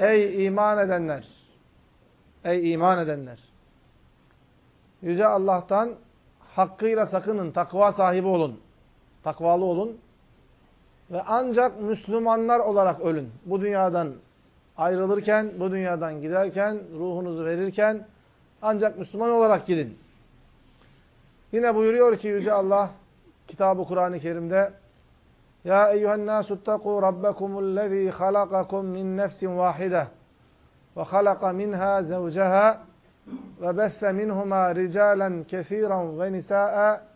Ey iman edenler! Ey iman edenler! Yüce Allah'tan hakkıyla sakının, takva sahibi olun. Takvalı olun. Ve ancak Müslümanlar olarak ölün. Bu dünyadan ayrılırken, bu dünyadan giderken, ruhunuzu verirken ancak Müslüman olarak gidin. Yine buyuruyor ki Yüce Allah kitabı Kur'an-ı Kerim'de Ya eyyühen nâsü ttekû rabbekumullezî halakakum min nefsin vâhide ve halaka minhâ zevceha ve besse minhumâ ricâlen kesîran ve nisâ'a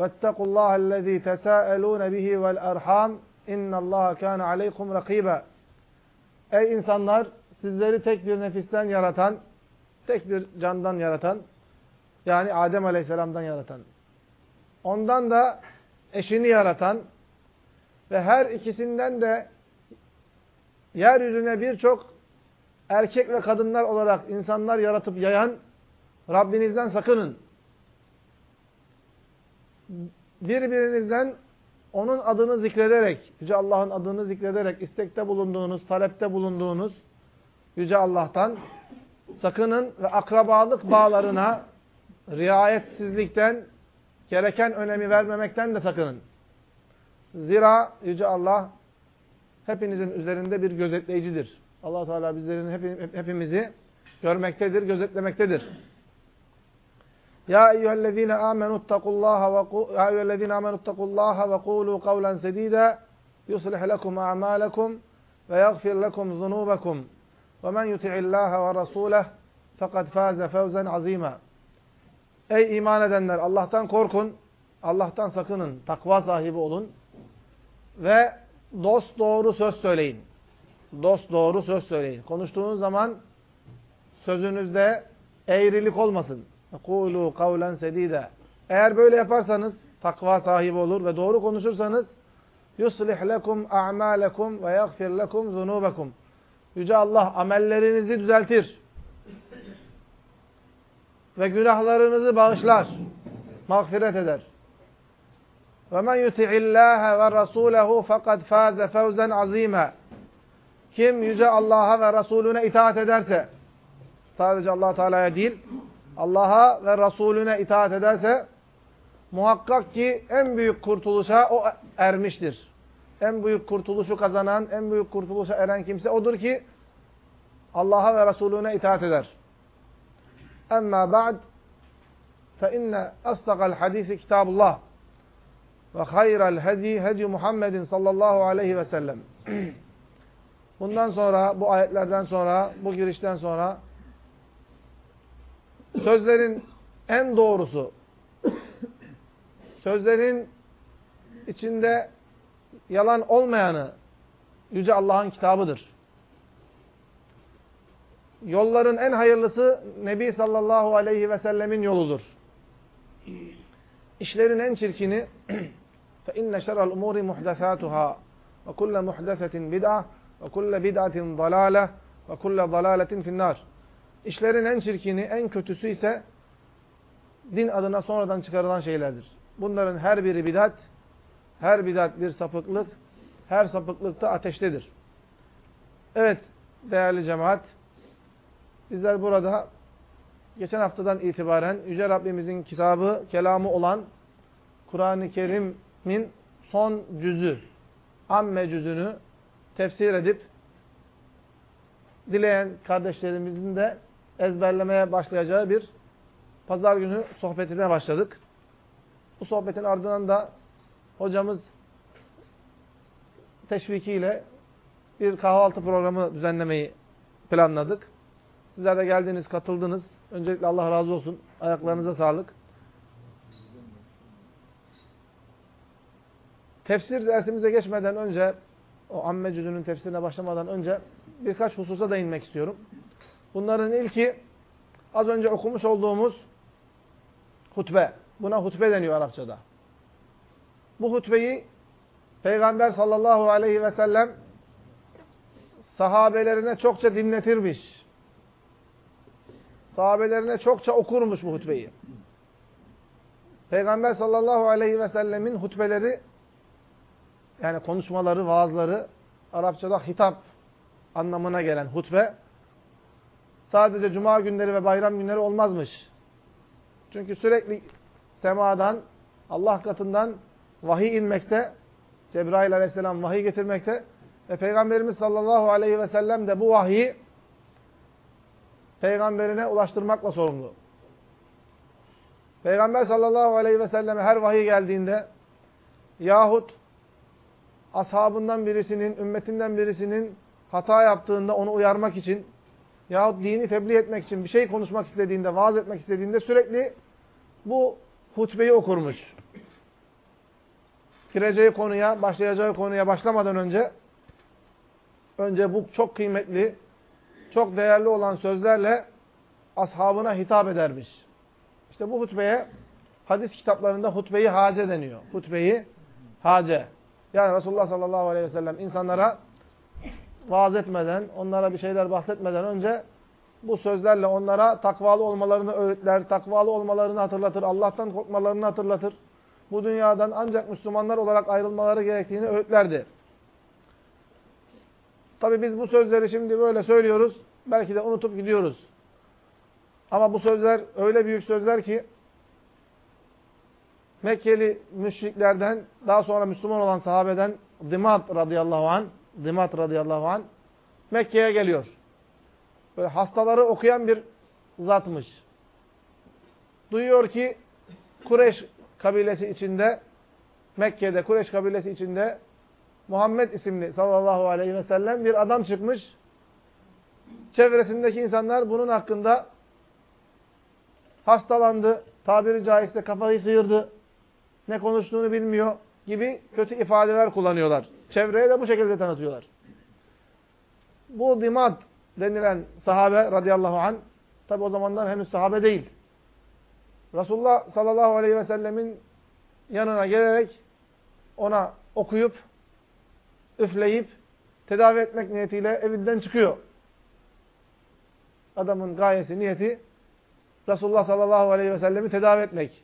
واتقوا الله الذي تساءلون به والأرحام إن الله كان عليكم رقيبا Ey insanlar sizleri tek bir nefisten yaratan, tek bir candan yaratan, yani Adem Aleyhisselam'dan yaratan, ondan da eşini yaratan ve her ikisinden de yeryüzüne birçok erkek ve kadınlar olarak insanlar yaratıp yayan Rabbinizden sakının birbirinizden onun adını zikrederek, Yüce Allah'ın adını zikrederek istekte bulunduğunuz, talepte bulunduğunuz Yüce Allah'tan sakının ve akrabalık bağlarına riayetsizlikten, gereken önemi vermemekten de sakının. Zira Yüce Allah hepinizin üzerinde bir gözetleyicidir. allah Teala bizlerin hepimizi görmektedir, gözetlemektedir. Ya eyyühellezine amenu ittakullaha ve ya eyyühellezine amenu ittakullaha ve kulu kavlen sedida yuslih lekum a'malakum ve yaghfir lekum zunubakum ve men yuti'illaha ve rasulahu fakat faze fevzen azima. Ey iman edenler Allah'tan korkun, Allah'tan sakının, takva sahibi olun ve dost doğru söz söyleyin. Dost doğru söz söyleyin. Konuştuğunuz zaman sözünüzde eğrilik olmasın. Kulu kavlen sedide. Eğer böyle yaparsanız takva sahibi olur ve doğru konuşursanız yuslih lekum a'malekum ve yaghfir lekum zunubekum. Yüce Allah amellerinizi düzeltir. Ve günahlarınızı bağışlar. Mağfiret eder. Men yuti'illâhe ve rasûlehu fekad fâze fevzen azîme. Kim yüce Allah'a ve Resulüne itaat ederse, sadece allah Teala'ya değil, Allah'a ve Resulüne itaat ederse muhakkak ki en büyük kurtuluşa o ermiştir. En büyük kurtuluşu kazanan, en büyük kurtuluşa eren kimse odur ki Allah'a ve Resulüne itaat eder. Emma ba'd fe inne asdaqal hadisi kitabullah ve hayral hedi hedi Muhammedin sallallahu aleyhi ve sellem. Bundan sonra, bu ayetlerden sonra, bu girişten sonra sözlerin en doğrusu, sözlerin içinde yalan olmayanı Yüce Allah'ın kitabıdır. Yolların en hayırlısı Nebi sallallahu aleyhi ve sellemin yoludur. İşlerin en çirkini فَاِنَّ شَرَ الْاُمُورِ مُحْدَثَاتُهَا وَكُلَّ مُحْدَثَةٍ بِدْعَةٍ وَكُلَّ بِدْعَةٍ ضَلَالَةٍ وَكُلَّ ضَلَالَةٍ فِي النَّارِ İşlerin en çirkini, en kötüsü ise din adına sonradan çıkarılan şeylerdir. Bunların her biri bidat, her bidat bir sapıklık, her sapıklık da ateştedir. Evet değerli cemaat, bizler burada geçen haftadan itibaren Yüce Rabbimizin kitabı, kelamı olan Kur'an-ı Kerim'in son cüzü, amme cüzünü tefsir edip dileyen kardeşlerimizin de ezberlemeye başlayacağı bir pazar günü sohbetine başladık. Bu sohbetin ardından da hocamız teşvikiyle bir kahvaltı programı düzenlemeyi planladık. Sizler de geldiniz, katıldınız. Öncelikle Allah razı olsun. Ayaklarınıza sağlık. Tefsir dersimize geçmeden önce, o amme cüzünün tefsirine başlamadan önce birkaç hususa değinmek istiyorum. Bunların ilki az önce okumuş olduğumuz hutbe. Buna hutbe deniyor Arapçada. Bu hutbeyi Peygamber sallallahu aleyhi ve sellem sahabelerine çokça dinletirmiş. Sahabelerine çokça okurmuş bu hutbeyi. Peygamber sallallahu aleyhi ve sellemin hutbeleri yani konuşmaları, vaazları Arapçada hitap anlamına gelen hutbe sadece cuma günleri ve bayram günleri olmazmış. Çünkü sürekli semadan, Allah katından vahiy inmekte, Cebrail aleyhisselam vahiy getirmekte ve Peygamberimiz sallallahu aleyhi ve sellem de bu vahiyi peygamberine ulaştırmakla sorumlu. Peygamber sallallahu aleyhi ve selleme her vahiy geldiğinde yahut ashabından birisinin, ümmetinden birisinin hata yaptığında onu uyarmak için yahut dini tebliğ etmek için bir şey konuşmak istediğinde, vaaz etmek istediğinde sürekli bu hutbeyi okurmuş. Gireceği konuya, başlayacağı konuya başlamadan önce önce bu çok kıymetli, çok değerli olan sözlerle ashabına hitap edermiş. İşte bu hutbeye hadis kitaplarında hutbeyi hace deniyor. Hutbeyi hace. Yani Resulullah sallallahu aleyhi ve sellem insanlara vaaz etmeden, onlara bir şeyler bahsetmeden önce bu sözlerle onlara takvalı olmalarını öğütler, takvalı olmalarını hatırlatır, Allah'tan korkmalarını hatırlatır. Bu dünyadan ancak Müslümanlar olarak ayrılmaları gerektiğini öğütlerdi. Tabi biz bu sözleri şimdi böyle söylüyoruz, belki de unutup gidiyoruz. Ama bu sözler öyle büyük sözler ki Mekkeli müşriklerden daha sonra Müslüman olan sahabeden Dimat radıyallahu an Dimat radıyallahu an Mekke'ye geliyor. Böyle hastaları okuyan bir zatmış. Duyuyor ki Kureş kabilesi içinde Mekke'de Kureş kabilesi içinde Muhammed isimli sallallahu aleyhi ve sellem bir adam çıkmış. Çevresindeki insanlar bunun hakkında hastalandı, tabiri caizse kafayı sıyırdı, ne konuştuğunu bilmiyor gibi kötü ifadeler kullanıyorlar. Çevreye de bu şekilde tanıtıyorlar. Bu dimad denilen sahabe radıyallahu an tabi o zamanlar henüz sahabe değil. Resulullah sallallahu aleyhi ve sellemin yanına gelerek ona okuyup üfleyip tedavi etmek niyetiyle evinden çıkıyor. Adamın gayesi, niyeti Resulullah sallallahu aleyhi ve sellemi tedavi etmek.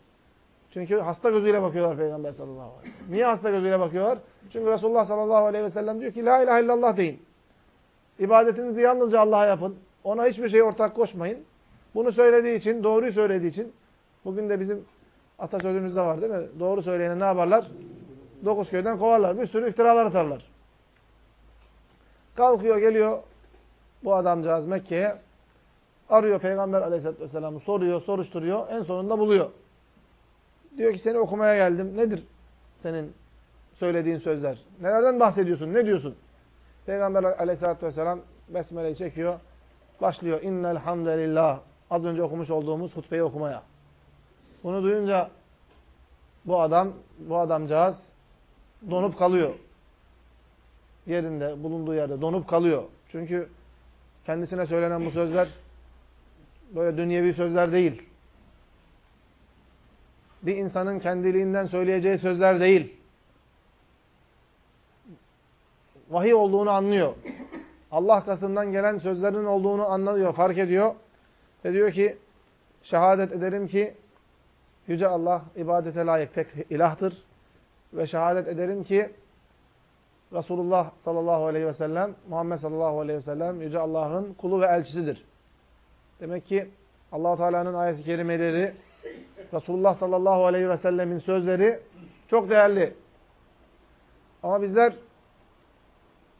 Çünkü hasta gözüyle bakıyorlar Peygamber sallallahu aleyhi ve sellem. Niye hasta gözüyle bakıyorlar? Çünkü Resulullah sallallahu aleyhi ve sellem diyor ki La ilahe illallah deyin. İbadetinizi yalnızca Allah'a yapın. Ona hiçbir şey ortak koşmayın. Bunu söylediği için, doğruyu söylediği için bugün de bizim atasözümüzde var değil mi? Doğru söyleyene ne yaparlar? Dokuz köyden kovarlar. Bir sürü iftiralar atarlar. Kalkıyor geliyor bu adamcağız Mekke'ye. Arıyor Peygamber aleyhisselatü vesselam'ı. Soruyor, soruşturuyor. En sonunda buluyor. Diyor ki seni okumaya geldim. Nedir senin söylediğin sözler? Nelerden bahsediyorsun? Ne diyorsun? Peygamber aleyhissalatü vesselam besmeleyi çekiyor. Başlıyor. İnnel hamdelillah. Az önce okumuş olduğumuz hutbeyi okumaya. Bunu duyunca bu adam, bu adamcağız donup kalıyor. Yerinde, bulunduğu yerde donup kalıyor. Çünkü kendisine söylenen bu sözler böyle dünyevi sözler değil bir insanın kendiliğinden söyleyeceği sözler değil. Vahiy olduğunu anlıyor. Allah katından gelen sözlerin olduğunu anlıyor, fark ediyor. Ve diyor ki, şehadet ederim ki Yüce Allah ibadete layık tek ilahtır. Ve şehadet ederim ki Resulullah sallallahu aleyhi ve sellem, Muhammed sallallahu aleyhi ve sellem Yüce Allah'ın kulu ve elçisidir. Demek ki allah Teala'nın ayet-i kerimeleri Resulullah sallallahu aleyhi ve sellemin sözleri çok değerli. Ama bizler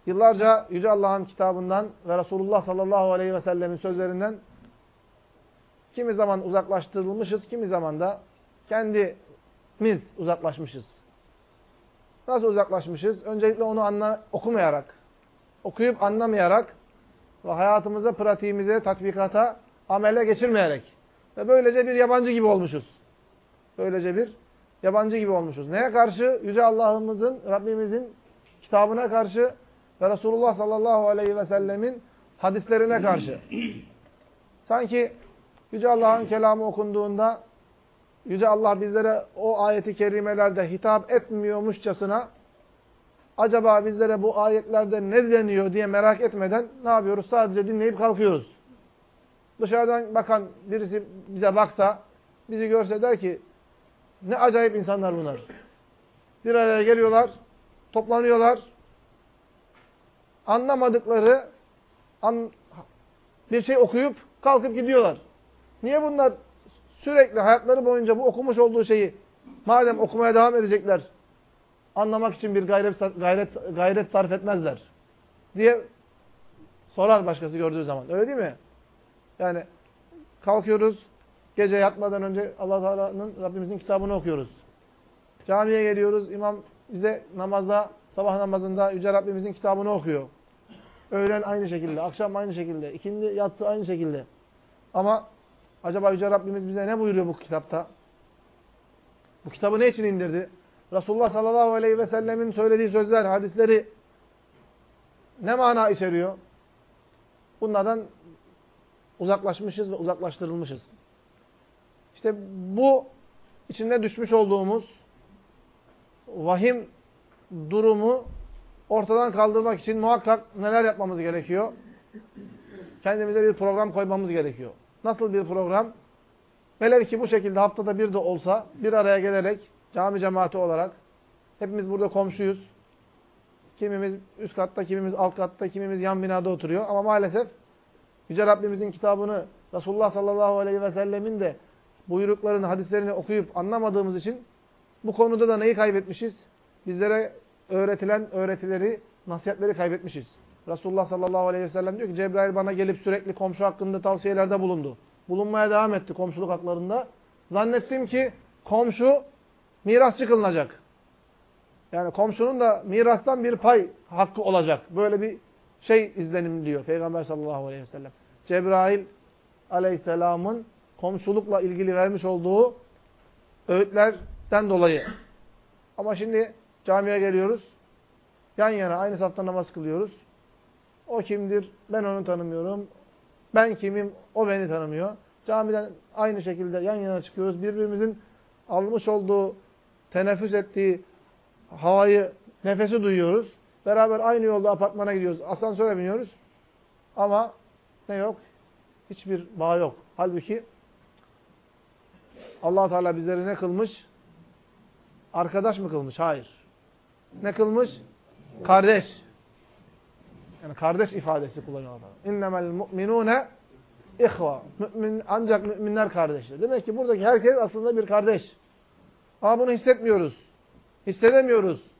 yıllarca Yüce Allah'ın kitabından ve Resulullah sallallahu aleyhi ve sellemin sözlerinden kimi zaman uzaklaştırılmışız, kimi zaman da kendimiz uzaklaşmışız. Nasıl uzaklaşmışız? Öncelikle onu anla, okumayarak, okuyup anlamayarak ve hayatımıza, pratiğimize, tatbikata, amele geçirmeyerek. Ve böylece bir yabancı gibi olmuşuz. Böylece bir yabancı gibi olmuşuz. Neye karşı? Yüce Allah'ımızın, Rabbimizin kitabına karşı ve Resulullah sallallahu aleyhi ve sellemin hadislerine karşı. Sanki Yüce Allah'ın kelamı okunduğunda Yüce Allah bizlere o ayeti kerimelerde hitap etmiyormuşçasına acaba bizlere bu ayetlerde ne deniyor diye merak etmeden ne yapıyoruz? Sadece dinleyip kalkıyoruz. Dışarıdan bakan birisi bize baksa, bizi görse der ki ne acayip insanlar bunlar. Bir araya geliyorlar, toplanıyorlar. Anlamadıkları an, bir şey okuyup kalkıp gidiyorlar. Niye bunlar sürekli hayatları boyunca bu okumuş olduğu şeyi madem okumaya devam edecekler anlamak için bir gayret gayret gayret sarf etmezler diye sorar başkası gördüğü zaman. Öyle değil mi? Yani kalkıyoruz gece yatmadan önce Allah Teala'nın Rabbimizin kitabını okuyoruz. Camiye geliyoruz. imam bize namazda sabah namazında yüce Rabbimizin kitabını okuyor. Öğlen aynı şekilde, akşam aynı şekilde, ikindi yatsı aynı şekilde. Ama acaba yüce Rabbimiz bize ne buyuruyor bu kitapta? Bu kitabı ne için indirdi? Resulullah sallallahu aleyhi ve sellemin söylediği sözler, hadisleri ne mana içeriyor? Bunlardan uzaklaşmışız ve uzaklaştırılmışız. İşte bu içinde düşmüş olduğumuz vahim durumu ortadan kaldırmak için muhakkak neler yapmamız gerekiyor? Kendimize bir program koymamız gerekiyor. Nasıl bir program? Velev ki bu şekilde haftada bir de olsa bir araya gelerek cami cemaati olarak hepimiz burada komşuyuz. Kimimiz üst katta, kimimiz alt katta, kimimiz yan binada oturuyor. Ama maalesef Yüce Rabbimizin kitabını Resulullah sallallahu aleyhi ve sellemin de buyruklarını, hadislerini okuyup anlamadığımız için bu konuda da neyi kaybetmişiz? Bizlere öğretilen öğretileri, nasihatleri kaybetmişiz. Resulullah sallallahu aleyhi ve sellem diyor ki Cebrail bana gelip sürekli komşu hakkında tavsiyelerde bulundu. Bulunmaya devam etti komşuluk haklarında. Zannettim ki komşu mirasçı kılınacak. Yani komşunun da mirastan bir pay hakkı olacak. Böyle bir şey izlenim diyor Peygamber sallallahu aleyhi ve sellem. Cebrail aleyhisselamın komşulukla ilgili vermiş olduğu öğütlerden dolayı. Ama şimdi camiye geliyoruz. Yan yana aynı safta namaz kılıyoruz. O kimdir? Ben onu tanımıyorum. Ben kimim? O beni tanımıyor. Camiden aynı şekilde yan yana çıkıyoruz. Birbirimizin almış olduğu, teneffüs ettiği havayı, nefesi duyuyoruz. Beraber aynı yolda apartmana gidiyoruz. Asansöre biniyoruz. Ama ne yok? Hiçbir bağ yok. Halbuki allah Teala bizleri ne kılmış? Arkadaş mı kılmış? Hayır. Ne kılmış? Kardeş. Yani kardeş ifadesi kullanıyor Allah. İnnemel mu'minune ihva. Mümin, ancak müminler kardeştir. Demek ki buradaki herkes aslında bir kardeş. Ama bunu hissetmiyoruz. Hissedemiyoruz.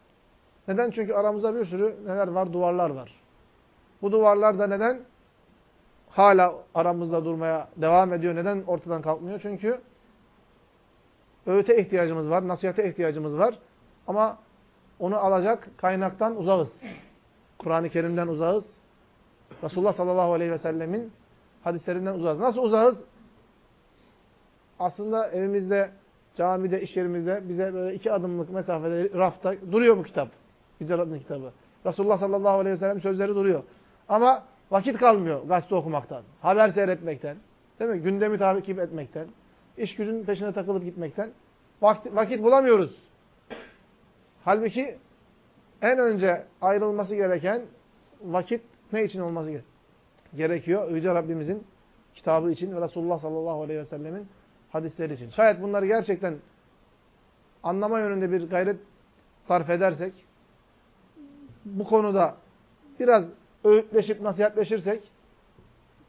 Neden? Çünkü aramızda bir sürü neler var? Duvarlar var. Bu duvarlar da neden? Hala aramızda durmaya devam ediyor. Neden ortadan kalkmıyor? Çünkü öğüte ihtiyacımız var, nasihate ihtiyacımız var. Ama onu alacak kaynaktan uzağız. Kur'an-ı Kerim'den uzağız. Resulullah sallallahu aleyhi ve sellemin hadislerinden uzağız. Nasıl uzağız? Aslında evimizde, camide, iş yerimizde bize böyle iki adımlık mesafede rafta duruyor bu kitap. Güzel adlı kitabı. Resulullah sallallahu aleyhi ve sellem sözleri duruyor. Ama vakit kalmıyor gazete okumaktan, haber seyretmekten, değil mi? Gündemi takip etmekten, iş gücün peşine takılıp gitmekten vakit, vakit bulamıyoruz. Halbuki en önce ayrılması gereken vakit ne için olması gerekiyor? Yüce Rabbimizin kitabı için ve Resulullah sallallahu aleyhi ve sellemin hadisleri için. Şayet bunları gerçekten anlama yönünde bir gayret sarf edersek, bu konuda biraz öğütleşip nasihatleşirsek,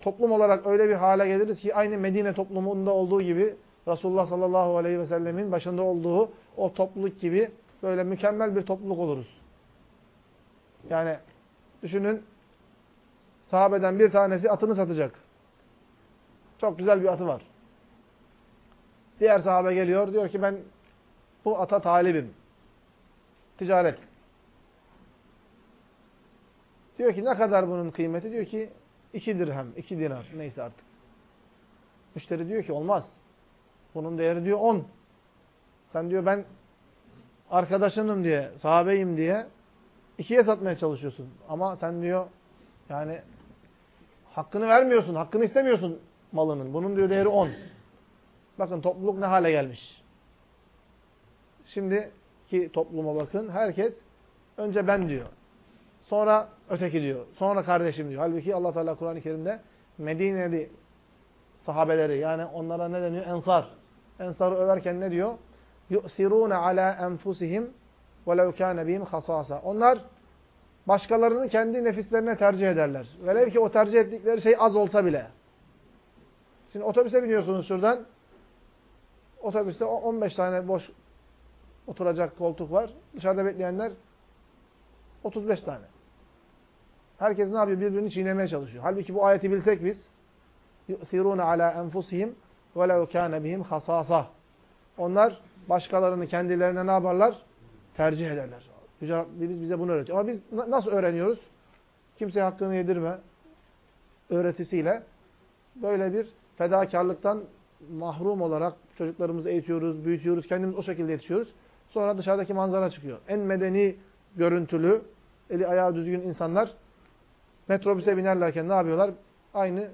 toplum olarak öyle bir hale geliriz ki aynı Medine toplumunda olduğu gibi Resulullah sallallahu aleyhi ve sellemin başında olduğu o topluluk gibi böyle mükemmel bir topluluk oluruz. Yani düşünün sahabeden bir tanesi atını satacak. Çok güzel bir atı var. Diğer sahabe geliyor diyor ki ben bu ata talibim. Ticaret. Diyor ki ne kadar bunun kıymeti? Diyor ki iki dirhem, iki dinar neyse artık. Müşteri diyor ki olmaz. Bunun değeri diyor 10. Sen diyor ben arkadaşınım diye, sahabeyim diye ikiye satmaya çalışıyorsun. Ama sen diyor yani hakkını vermiyorsun, hakkını istemiyorsun malının. Bunun diyor değeri 10. Bakın topluluk ne hale gelmiş. Şimdiki topluma bakın. Herkes önce ben diyor. Sonra öteki diyor. Sonra kardeşim diyor. Halbuki Allah Teala Kur'an-ı Kerim'de Medine'li sahabeleri yani onlara ne deniyor? Ensar. Ensar'ı överken ne diyor? يُؤْسِرُونَ عَلَى أَنْفُسِهِمْ وَلَوْ كَانَ بِهِمْ خَصَاصًا Onlar başkalarını kendi nefislerine tercih ederler. Velev ki o tercih ettikleri şey az olsa bile. Şimdi otobüse biniyorsunuz şuradan. Otobüste 15 tane boş oturacak koltuk var. Dışarıda bekleyenler 35 tane. Herkes ne yapıyor? Birbirini çiğnemeye çalışıyor. Halbuki bu ayeti bilsek biz yusiruna ala enfusihim ve lev kana bihim hasasa. Onlar başkalarını kendilerine ne yaparlar? Tercih ederler. Yüce Rabbimiz bize bunu öğretiyor. Ama biz nasıl öğreniyoruz? Kimseye hakkını yedirme öğretisiyle böyle bir fedakarlıktan mahrum olarak çocuklarımızı eğitiyoruz, büyütüyoruz, kendimiz o şekilde yetişiyoruz. Sonra dışarıdaki manzara çıkıyor. En medeni görüntülü, eli ayağı düzgün insanlar metrobüse binerlerken ne yapıyorlar? Aynı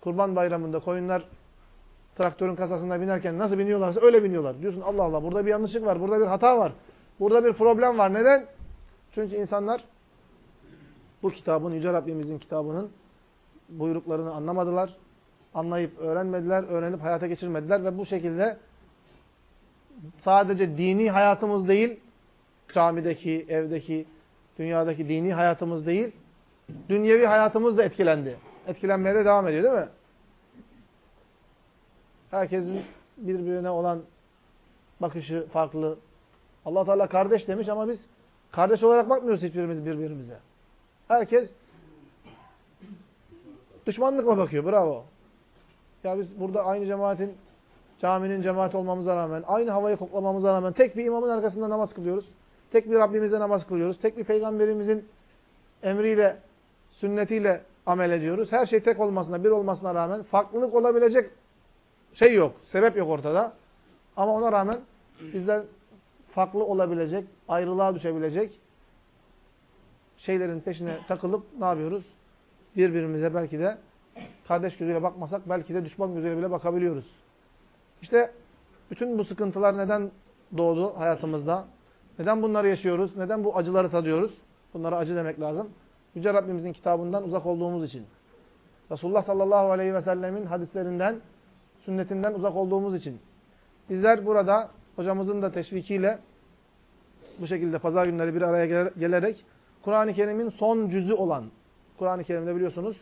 Kurban Bayramı'nda koyunlar traktörün kasasına binerken nasıl biniyorlarsa öyle biniyorlar. Diyorsun Allah Allah burada bir yanlışlık var, burada bir hata var. Burada bir problem var. Neden? Çünkü insanlar bu kitabın, Yüce Rabbimizin kitabının buyruklarını anlamadılar. Anlayıp öğrenmediler, öğrenip hayata geçirmediler ve bu şekilde sadece dini hayatımız değil, camideki, evdeki, dünyadaki dini hayatımız değil, dünyevi hayatımız da etkilendi. Etkilenmeye de devam ediyor değil mi? Herkesin birbirine olan bakışı farklı. allah Teala kardeş demiş ama biz kardeş olarak bakmıyoruz hiçbirimiz birbirimize. Herkes düşmanlıkla bakıyor. Bravo. Ya biz burada aynı cemaatin, caminin cemaati olmamıza rağmen, aynı havayı koklamamıza rağmen tek bir imamın arkasında namaz kılıyoruz. Tek bir Rabbimize namaz kılıyoruz. Tek bir peygamberimizin emriyle, sünnetiyle amel ediyoruz. Her şey tek olmasına, bir olmasına rağmen farklılık olabilecek şey yok. Sebep yok ortada. Ama ona rağmen bizler farklı olabilecek, ayrılığa düşebilecek şeylerin peşine takılıp ne yapıyoruz? Birbirimize belki de kardeş gözüyle bakmasak belki de düşman gözüyle bile bakabiliyoruz. İşte bütün bu sıkıntılar neden doğdu hayatımızda? Neden bunları yaşıyoruz? Neden bu acıları tadıyoruz? Bunlara acı demek lazım. Yüce Rabbimizin kitabından uzak olduğumuz için. Resulullah sallallahu aleyhi ve sellemin hadislerinden, sünnetinden uzak olduğumuz için. Bizler burada hocamızın da teşvikiyle bu şekilde pazar günleri bir araya gelerek Kur'an-ı Kerim'in son cüzü olan, Kur'an-ı Kerim'de biliyorsunuz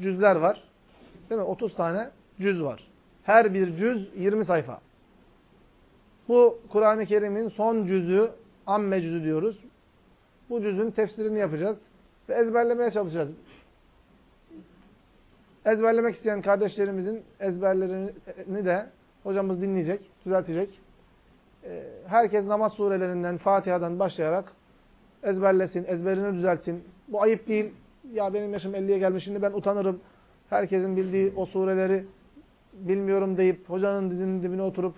cüzler var. Değil mi? 30 tane cüz var. Her bir cüz 20 sayfa. Bu Kur'an-ı Kerim'in son cüzü, amme cüzü diyoruz. Bu cüzün tefsirini yapacağız ve ezberlemeye çalışacağız. Ezberlemek isteyen kardeşlerimizin ezberlerini de hocamız dinleyecek, düzeltecek. Ee, herkes namaz surelerinden, Fatiha'dan başlayarak ezberlesin, ezberini düzeltsin. Bu ayıp değil. Ya benim yaşım 50'ye gelmiş, şimdi ben utanırım. Herkesin bildiği o sureleri bilmiyorum deyip hocanın dizinin dibine oturup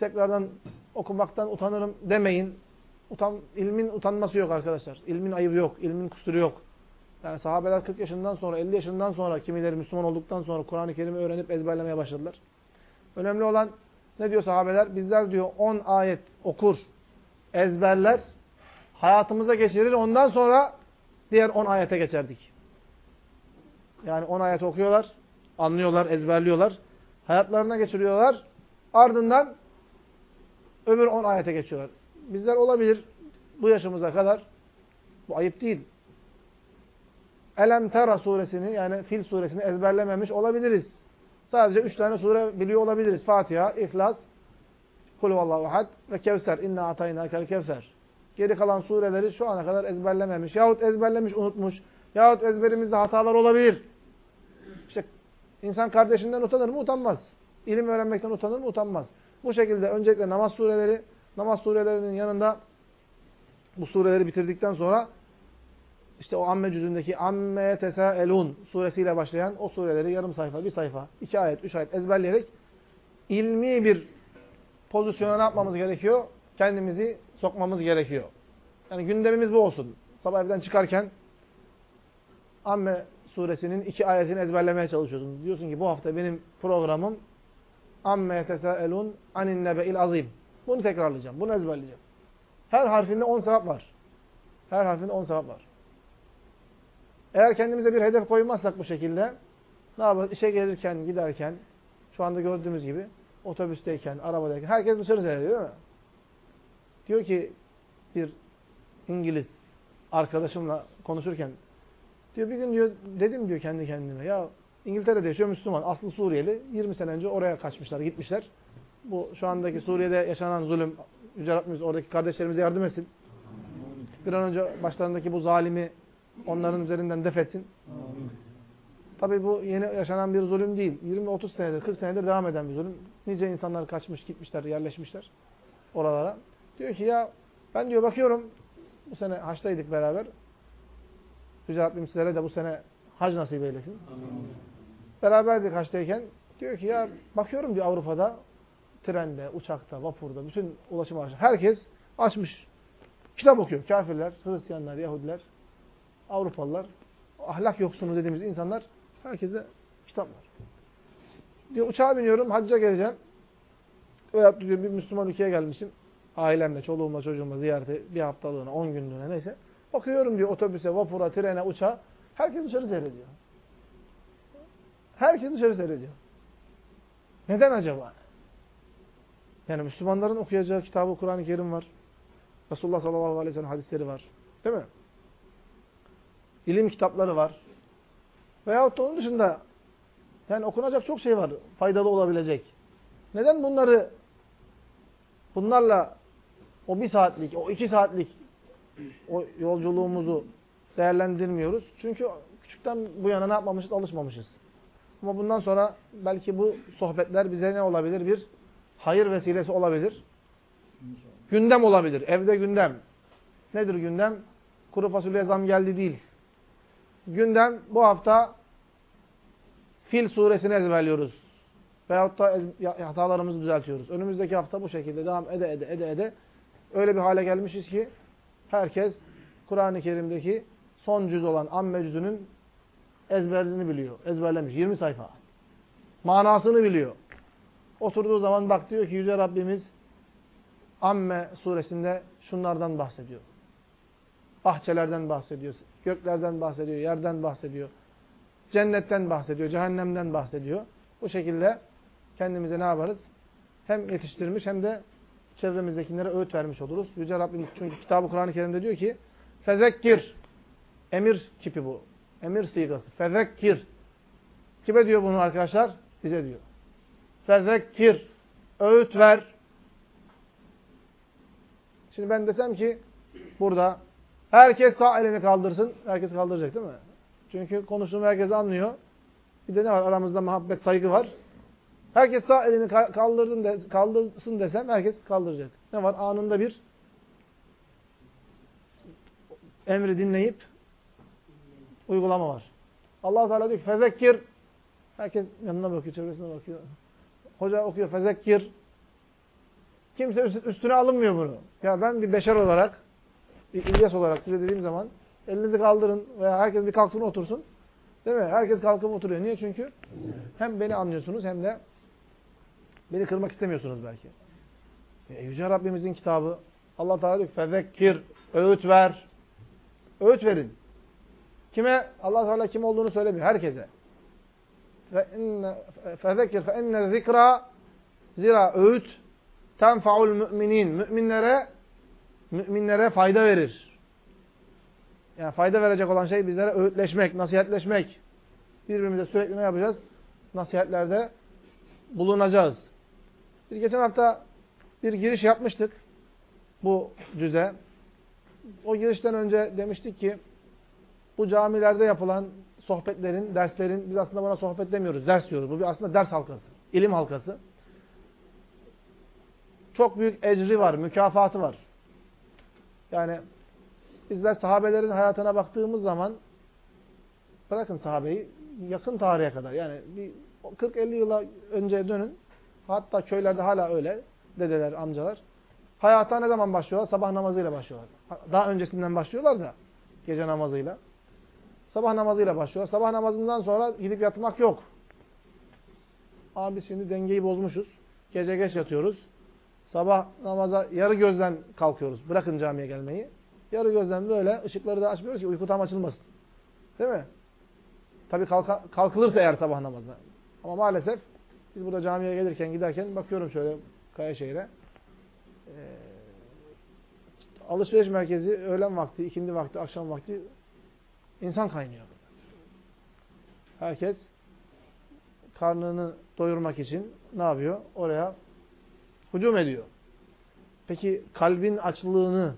tekrardan okumaktan utanırım demeyin. Utan, ilmin utanması yok arkadaşlar. İlmin ayıbı yok, ilmin kusuru yok. Yani sahabeler 40 yaşından sonra, 50 yaşından sonra, kimileri Müslüman olduktan sonra Kur'an-ı Kerim'i öğrenip ezberlemeye başladılar. Önemli olan ne diyor sahabeler? Bizler diyor 10 ayet okur, ezberler, hayatımıza geçirir. Ondan sonra diğer 10 ayete geçerdik. Yani 10 ayet okuyorlar, anlıyorlar, ezberliyorlar. Hayatlarına geçiriyorlar. Ardından öbür 10 ayete geçiyorlar. Bizler olabilir bu yaşımıza kadar bu ayıp değil. Elem Tera suresini yani Fil suresini ezberlememiş olabiliriz. Sadece üç tane sure biliyor olabiliriz. Fatiha, İhlas, Kul huvallahu ve Kevser. İnna ataynakel Kevser. Geri kalan sureleri şu ana kadar ezberlememiş. Yahut ezberlemiş, unutmuş. Yahut ezberimizde hatalar olabilir. İşte insan kardeşinden utanır mı? Utanmaz. İlim öğrenmekten utanır mı? Utanmaz. Bu şekilde öncelikle namaz sureleri, namaz surelerinin yanında bu sureleri bitirdikten sonra işte o amme cüzündeki amme tesaelun suresiyle başlayan o sureleri yarım sayfa, bir sayfa, iki ayet, üç ayet ezberleyerek ilmi bir pozisyona ne yapmamız gerekiyor? Kendimizi sokmamız gerekiyor. Yani gündemimiz bu olsun. Sabah evden çıkarken amme suresinin iki ayetini ezberlemeye çalışıyorsun. Diyorsun ki bu hafta benim programım amme yetesaelun anin nebe'il azim. Bunu tekrarlayacağım. Bunu ezberleyeceğim. Her harfinde on sevap var. Her harfinde on sevap var. Eğer kendimize bir hedef koymazsak bu şekilde ne yapacağız? İşe gelirken, giderken, şu anda gördüğümüz gibi otobüsteyken, arabadayken herkes dışarı seyrediyor değil mi? Diyor ki bir İngiliz arkadaşımla konuşurken diyor bir gün diyor dedim diyor kendi kendime ya İngiltere'de yaşıyor Müslüman. Aslı Suriyeli. 20 sene önce oraya kaçmışlar, gitmişler. Bu şu andaki Suriye'de yaşanan zulüm Yüce Rabbimiz oradaki kardeşlerimize yardım etsin. Bir an önce başlarındaki bu zalimi onların üzerinden def etsin. Tabi bu yeni yaşanan bir zulüm değil. 20-30 senedir, 40 senedir devam eden bir zulüm. Nice insanlar kaçmış, gitmişler, yerleşmişler oralara. Diyor ki ya ben diyor bakıyorum bu sene haçtaydık beraber. Yüce Rabbim sizlere de bu sene hac nasip eylesin. Beraberdik haçtayken. Diyor ki ya bakıyorum diyor Avrupa'da trende, uçakta, vapurda, bütün ulaşım araçları. Herkes açmış. Kitap okuyor. Kafirler, Hristiyanlar, Yahudiler, Avrupalılar, ahlak yoksunu dediğimiz insanlar herkese kitap var. Diyor uçağa biniyorum, hacca geleceğim. Veya diyor bir Müslüman ülkeye gelmişim. Ailemle, çoluğumla, çocuğumla ziyarete bir haftalığına, on günlüğüne neyse. Bakıyorum diyor otobüse, vapura, trene, uçağa. Herkes dışarı seyrediyor. Herkes dışarı seyrediyor. Neden acaba? Yani Müslümanların okuyacağı kitabı Kur'an-ı Kerim var. Resulullah sallallahu aleyhi ve sellem hadisleri var. Değil mi? İlim kitapları var. Veyahut onun dışında yani okunacak çok şey var. Faydalı olabilecek. Neden bunları bunlarla o bir saatlik, o iki saatlik o yolculuğumuzu değerlendirmiyoruz? Çünkü küçükten bu yana ne yapmamışız? Alışmamışız. Ama bundan sonra belki bu sohbetler bize ne olabilir? Bir hayır vesilesi olabilir. Gündem olabilir. Evde gündem. Nedir gündem? Kuru fasulye zam geldi değil. Gündem bu hafta Fil suresini ezberliyoruz. Veyahut da hatalarımızı düzeltiyoruz. Önümüzdeki hafta bu şekilde devam ede ede ede ede öyle bir hale gelmişiz ki herkes Kur'an-ı Kerim'deki son cüz olan amme cüzünün ezberini biliyor. Ezberlemiş. 20 sayfa. Manasını biliyor. Oturduğu zaman bak diyor ki Yüce Rabbimiz Amme suresinde şunlardan bahsediyor. Bahçelerden bahsediyor. Göklerden bahsediyor. Yerden bahsediyor. Cennetten bahsediyor. Cehennemden bahsediyor. Bu şekilde kendimize ne yaparız? Hem yetiştirmiş hem de çevremizdekilere öğüt vermiş oluruz. Yüce Rabbimiz çünkü kitabı Kur'an-ı Kerim'de diyor ki fezekkir emir kipi bu. Emir sigası. Fezekkir. Kime diyor bunu arkadaşlar? Bize diyor. Fezekkir. Öğüt ver. Şimdi ben desem ki burada herkes sağ elini kaldırsın. Herkes kaldıracak değil mi? Çünkü konuştuğumu herkes anlıyor. Bir de ne var? Aramızda muhabbet, saygı var. Herkes sağ elini kaldırdın de, kaldırsın desem herkes kaldıracak. Ne var? Anında bir emri dinleyip uygulama var. Allah Teala diyor ki fezekkir herkes yanına bakıyor, çevresine bakıyor. Hoca okuyor fezekkir Kimse üstüne alınmıyor bunu. Ya ben bir beşer olarak, bir İlyas olarak size dediğim zaman elinizi kaldırın veya herkes bir kalksın otursun. Değil mi? Herkes kalkıp oturuyor. Niye? Çünkü hem beni anlıyorsunuz hem de beni kırmak istemiyorsunuz belki. E, Yüce Rabbimizin kitabı Allah Teala diyor ki fezekkir, öğüt ver. Öğüt verin. Kime? Allah Teala kim olduğunu söylemiyor. Herkese. Fezekkir fe enne zikra zira öğüt tenfaul müminin. Müminlere müminlere fayda verir. Yani fayda verecek olan şey bizlere öğütleşmek, nasihatleşmek. Birbirimize sürekli ne yapacağız? Nasihatlerde bulunacağız. Biz geçen hafta bir giriş yapmıştık bu cüze. O girişten önce demiştik ki bu camilerde yapılan sohbetlerin, derslerin, biz aslında buna sohbet demiyoruz, ders diyoruz. Bu bir aslında ders halkası, ilim halkası çok büyük ecri var, mükafatı var. Yani bizler sahabelerin hayatına baktığımız zaman bırakın sahabeyi yakın tarihe kadar yani bir 40-50 yıla önce dönün. Hatta köylerde hala öyle. Dedeler, amcalar. Hayata ne zaman başlıyorlar? Sabah namazıyla başlıyorlar. Daha öncesinden başlıyorlar da gece namazıyla. Sabah namazıyla başlıyorlar. Sabah namazından sonra gidip yatmak yok. Abi şimdi dengeyi bozmuşuz. Gece geç yatıyoruz. Sabah namaza yarı gözden kalkıyoruz. Bırakın camiye gelmeyi. Yarı gözden böyle ışıkları da açmıyoruz ki uyku tam açılmasın. Değil mi? Tabi kalka, kalkılırsa eğer sabah namazına. Ama maalesef biz burada camiye gelirken giderken bakıyorum şöyle Kayaşehir'e. Ee, Alışveriş merkezi öğlen vakti, ikindi vakti, akşam vakti insan kaynıyor. Herkes karnını doyurmak için ne yapıyor? Oraya hücum ediyor. Peki kalbin açlığını,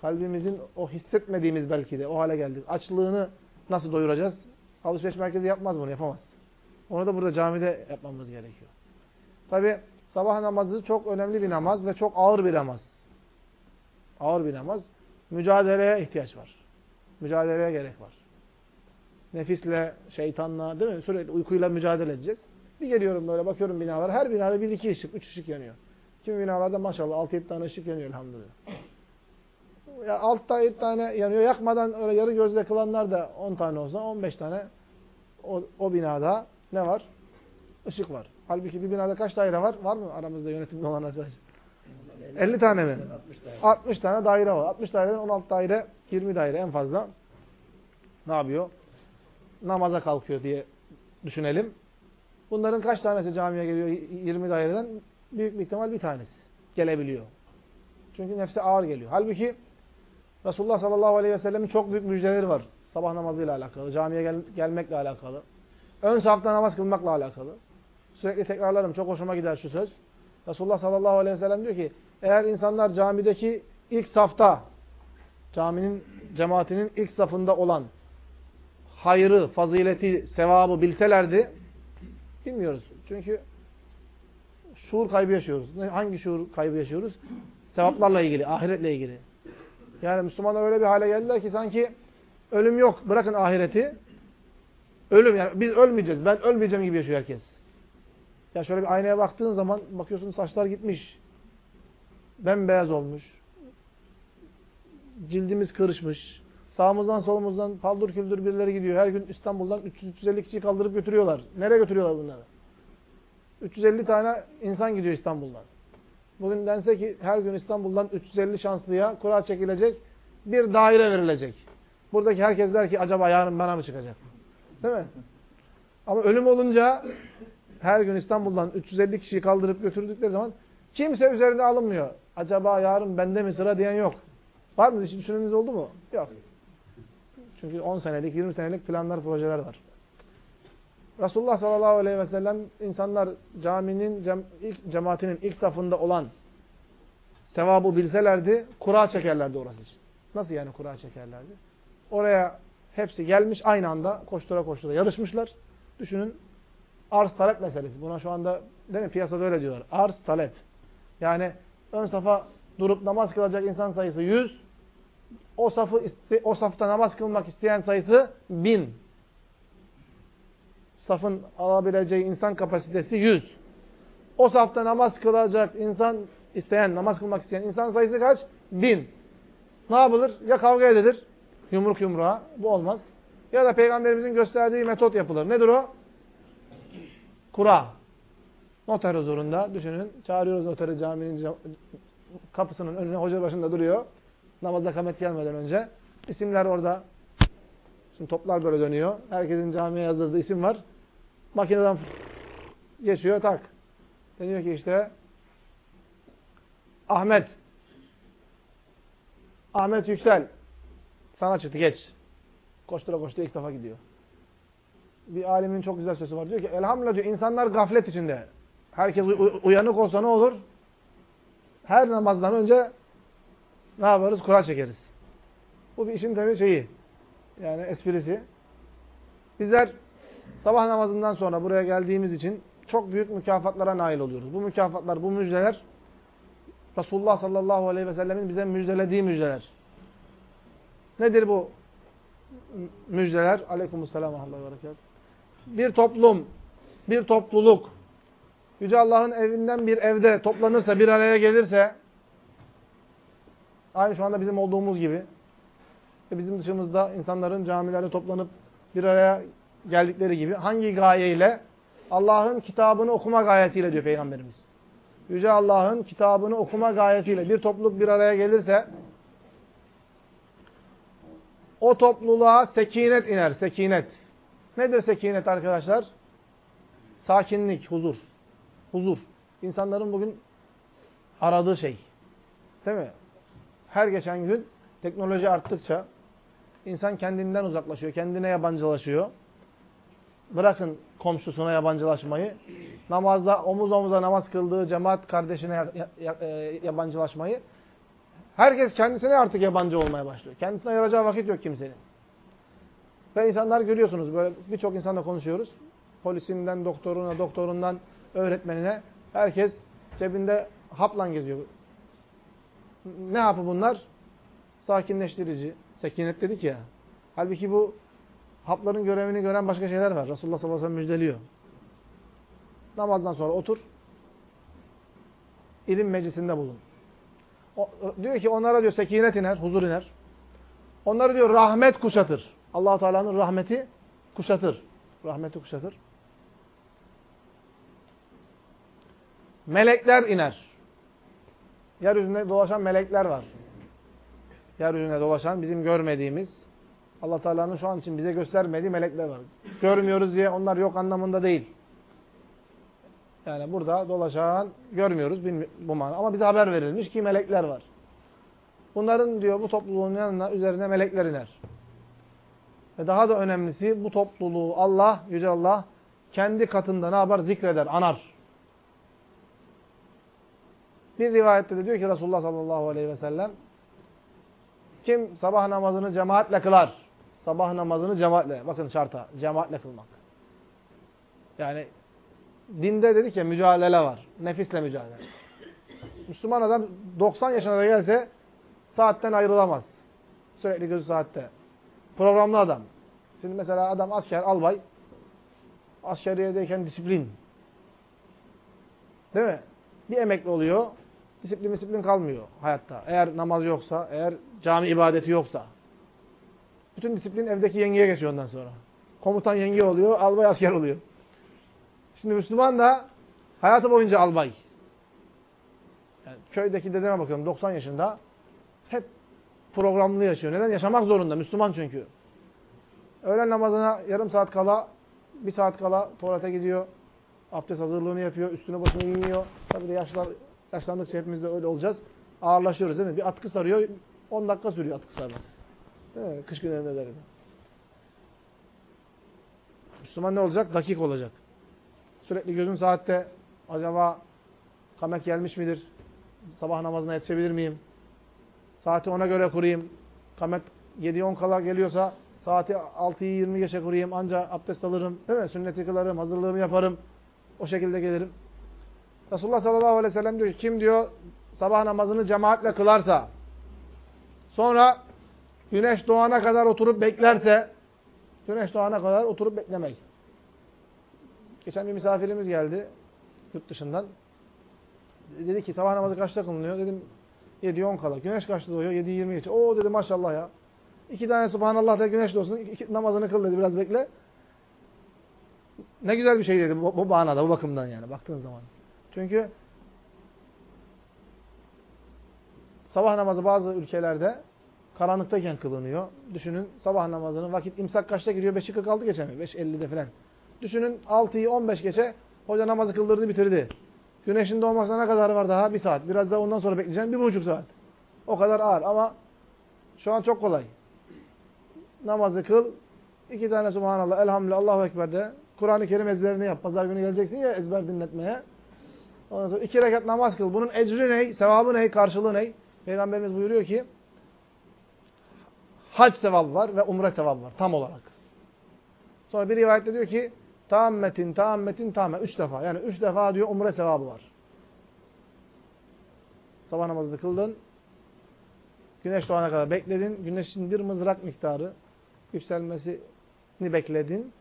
kalbimizin o hissetmediğimiz belki de o hale geldik. Açlığını nasıl doyuracağız? Alışveriş merkezi yapmaz bunu, yapamaz. Onu da burada camide yapmamız gerekiyor. Tabi sabah namazı çok önemli bir namaz ve çok ağır bir namaz. Ağır bir namaz. Mücadeleye ihtiyaç var. Mücadeleye gerek var. Nefisle, şeytanla, değil mi? Sürekli uykuyla mücadele edeceğiz. Bir geliyorum böyle bakıyorum binalara. Her binada bir iki ışık, üç ışık yanıyor. Kimi binalarda maşallah altı yedi tane ışık yanıyor elhamdülillah. Ya altta yedi tane yanıyor. Yakmadan öyle yarı gözle kılanlar da on tane olsa on beş tane o, o binada ne var? Işık var. Halbuki bir binada kaç daire var? Var mı aramızda yönetimde olan arkadaş? 50 tane mi? 60 tane. 60 tane daire var. 60 daireden 16 daire, 20 daire en fazla. Ne yapıyor? Namaza kalkıyor diye düşünelim. Bunların kaç tanesi camiye geliyor 20 daireden? Büyük bir ihtimal bir tanesi gelebiliyor. Çünkü nefse ağır geliyor. Halbuki Resulullah sallallahu aleyhi ve sellemin çok büyük müjdeleri var. Sabah namazıyla alakalı, camiye gel gelmekle alakalı. Ön safta namaz kılmakla alakalı. Sürekli tekrarlarım. Çok hoşuma gider şu söz. Resulullah sallallahu aleyhi ve sellem diyor ki eğer insanlar camideki ilk safta caminin cemaatinin ilk safında olan hayrı, fazileti, sevabı bilselerdi bilmiyoruz. Çünkü şuur kaybı yaşıyoruz. Hangi şuur kaybı yaşıyoruz? Sevaplarla ilgili, ahiretle ilgili. Yani Müslümanlar öyle bir hale geldiler ki sanki ölüm yok. Bırakın ahireti. Ölüm yani biz ölmeyeceğiz. Ben ölmeyeceğim gibi yaşıyor herkes. Ya şöyle bir aynaya baktığın zaman bakıyorsun saçlar gitmiş. Bembeyaz olmuş. Cildimiz kırışmış. Sağımızdan solumuzdan paldır küldür birileri gidiyor. Her gün İstanbul'dan 300-350 kişi kaldırıp götürüyorlar. Nereye götürüyorlar bunları? 350 tane insan gidiyor İstanbul'dan. Bugün dense ki her gün İstanbul'dan 350 şanslıya kura çekilecek, bir daire verilecek. Buradaki herkes der ki acaba yarın bana mı çıkacak? Değil mi? Ama ölüm olunca her gün İstanbul'dan 350 kişiyi kaldırıp götürdükleri zaman kimse üzerine alınmıyor. Acaba yarın bende mi sıra diyen yok. Var mı? Hiç düşününüz oldu mu? Yok. Çünkü 10 senelik, 20 senelik planlar, projeler var. Resulullah sallallahu aleyhi ve sellem insanlar caminin, cem, ilk cemaatinin ilk safında olan sevabı bilselerdi, kura çekerlerdi orası için. Nasıl yani kura çekerlerdi? Oraya hepsi gelmiş aynı anda koştura koştura yarışmışlar. Düşünün arz talep meselesi. Buna şu anda değil mi piyasada öyle diyorlar. Arz talep. Yani ön safa durup namaz kılacak insan sayısı 100. O safı o safta namaz kılmak isteyen sayısı 1000 safın alabileceği insan kapasitesi 100. O safta namaz kılacak insan isteyen, namaz kılmak isteyen insan sayısı kaç? 1000. Ne yapılır? Ya kavga edilir, yumruk yumruğa, bu olmaz. Ya da Peygamberimizin gösterdiği metot yapılır. Nedir o? Kura. Noter huzurunda, düşünün, çağırıyoruz noteri caminin kapısının önüne, hoca başında duruyor. Namaza kamet gelmeden önce. İsimler orada. Şimdi toplar böyle dönüyor. Herkesin camiye yazdırdığı isim var. Makineden geçiyor tak. Deniyor ki işte Ahmet Ahmet Yüksel sana çıktı geç. Koştura koştura ilk defa gidiyor. Bir alimin çok güzel sözü var. Diyor ki elhamdülillah diyor insanlar gaflet içinde. Herkes uyanık olsa ne olur? Her namazdan önce ne yaparız? Kur'an çekeriz. Bu bir işin tabii şeyi. Yani esprisi. Bizler sabah namazından sonra buraya geldiğimiz için çok büyük mükafatlara nail oluyoruz. Bu mükafatlar, bu müjdeler Resulullah sallallahu aleyhi ve sellemin bize müjdelediği müjdeler. Nedir bu müjdeler? Aleykümselam ve berekat. Bir toplum, bir topluluk Yüce Allah'ın evinden bir evde toplanırsa, bir araya gelirse aynı şu anda bizim olduğumuz gibi ve bizim dışımızda insanların camilerde toplanıp bir araya geldikleri gibi hangi gayeyle? Allah'ın kitabını okuma gayesiyle diyor Peygamberimiz. Yüce Allah'ın kitabını okuma gayesiyle bir topluluk bir araya gelirse o topluluğa sekinet iner, sekinet. Nedir sekinet arkadaşlar? Sakinlik, huzur. Huzur. İnsanların bugün aradığı şey. Değil mi? Her geçen gün teknoloji arttıkça insan kendinden uzaklaşıyor, kendine yabancılaşıyor. Bırakın komşusuna yabancılaşmayı, namazda omuz omuza namaz kıldığı cemaat kardeşine e, yabancılaşmayı, herkes kendisine artık yabancı olmaya başlıyor. Kendisine ayıracağı vakit yok kimsenin. Ve insanlar görüyorsunuz, böyle birçok insanla konuşuyoruz. Polisinden, doktoruna, doktorundan, öğretmenine, herkes cebinde hapla geziyor. Ne hapı bunlar? Sakinleştirici. Sekinet dedik ya. Halbuki bu hapların görevini gören başka şeyler var. Resulullah sallallahu aleyhi ve sellem müjdeliyor. Namazdan sonra otur. ilim meclisinde bulun. O, diyor ki onlara diyor sekinet iner, huzur iner. Onları diyor rahmet kuşatır. allah Teala'nın rahmeti kuşatır. Rahmeti kuşatır. Melekler iner. Yeryüzünde dolaşan melekler var. Yeryüzünde dolaşan, bizim görmediğimiz, Allah Teala'nın şu an için bize göstermediği melekler var. Görmüyoruz diye onlar yok anlamında değil. Yani burada dolaşan görmüyoruz bu mana. Ama bize haber verilmiş ki melekler var. Bunların diyor bu topluluğun yanına üzerine melekler iner. Ve daha da önemlisi bu topluluğu Allah, Yüce Allah kendi katında ne yapar? Zikreder, anar. Bir rivayette de diyor ki Resulullah sallallahu aleyhi ve sellem kim sabah namazını cemaatle kılar? Sabah namazını cemaatle. Bakın şarta. Cemaatle kılmak. Yani dinde dedik ya mücadele var. Nefisle mücadele. Müslüman adam 90 yaşına da gelse saatten ayrılamaz. Sürekli gözü saatte. Programlı adam. Şimdi mesela adam asker, albay. Askeriyedeyken disiplin. Değil mi? Bir emekli oluyor. Disiplin disiplin kalmıyor hayatta. Eğer namaz yoksa, eğer cami ibadeti yoksa. Bütün disiplin evdeki yengeye geçiyor ondan sonra. Komutan yenge oluyor, albay asker oluyor. Şimdi Müslüman da hayatı boyunca albay. Yani köydeki dedeme bakıyorum 90 yaşında. Hep programlı yaşıyor. Neden? Yaşamak zorunda. Müslüman çünkü. Öğlen namazına yarım saat kala, bir saat kala tuvalete gidiyor. Abdest hazırlığını yapıyor. Üstüne başını giyiniyor. Tabii de yaşlar, yaşlandıkça hepimiz de öyle olacağız. Ağırlaşıyoruz değil mi? Bir atkı sarıyor. 10 dakika sürüyor atkı sarmak. Kış günlerinde derim. Müslüman ne olacak? Dakik olacak. Sürekli gözün saatte acaba kamet gelmiş midir? Sabah namazına yetişebilir miyim? Saati ona göre kurayım. Kamet 7-10 kala geliyorsa saati 6'yı 20 geçe kurayım. Anca abdest alırım. Değil mi? Sünneti kılarım. Hazırlığımı yaparım. O şekilde gelirim. Resulullah sallallahu aleyhi ve sellem diyor ki kim diyor sabah namazını cemaatle kılarsa sonra güneş doğana kadar oturup beklerse güneş doğana kadar oturup beklemek. Geçen bir misafirimiz geldi yurt dışından. Dedi ki sabah namazı kaçta kılınıyor? Dedim 7-10 kala. Güneş kaçta doğuyor? 7-20 geçe. Oo dedi maşallah ya. İki tane subhanallah da güneş doğsun. İki, namazını kıl dedi biraz bekle. Ne güzel bir şey dedi bu, bu manada, bu bakımdan yani baktığın zaman. Çünkü sabah namazı bazı ülkelerde karanlıktayken kılınıyor. Düşünün sabah namazının vakit imsak kaçta giriyor? 5'i 46 geçe mi? 5.50'de falan. Düşünün 6'yı 15 geçe hoca namazı kıldırdı bitirdi. Güneşin doğmasına ne kadar var daha? Bir saat. Biraz da ondan sonra bekleyeceğim. Bir buçuk saat. O kadar ağır ama şu an çok kolay. Namazı kıl. iki tane Subhanallah, Elhamdülillah, Allahu Ekber de. Kur'an-ı Kerim ezberini yap. Pazar günü geleceksin ya ezber dinletmeye. Ondan sonra iki rekat namaz kıl. Bunun ecri ne? Sevabı ne? Karşılığı ne? Peygamberimiz buyuruyor ki hac sevabı var ve umre sevabı var. Tam olarak. Sonra bir rivayette diyor ki Tammetin, tammetin, tamme. Üç defa. Yani üç defa diyor umre sevabı var. Sabah namazını kıldın. Güneş doğana kadar bekledin. Güneşin bir mızrak miktarı yükselmesini bekledin.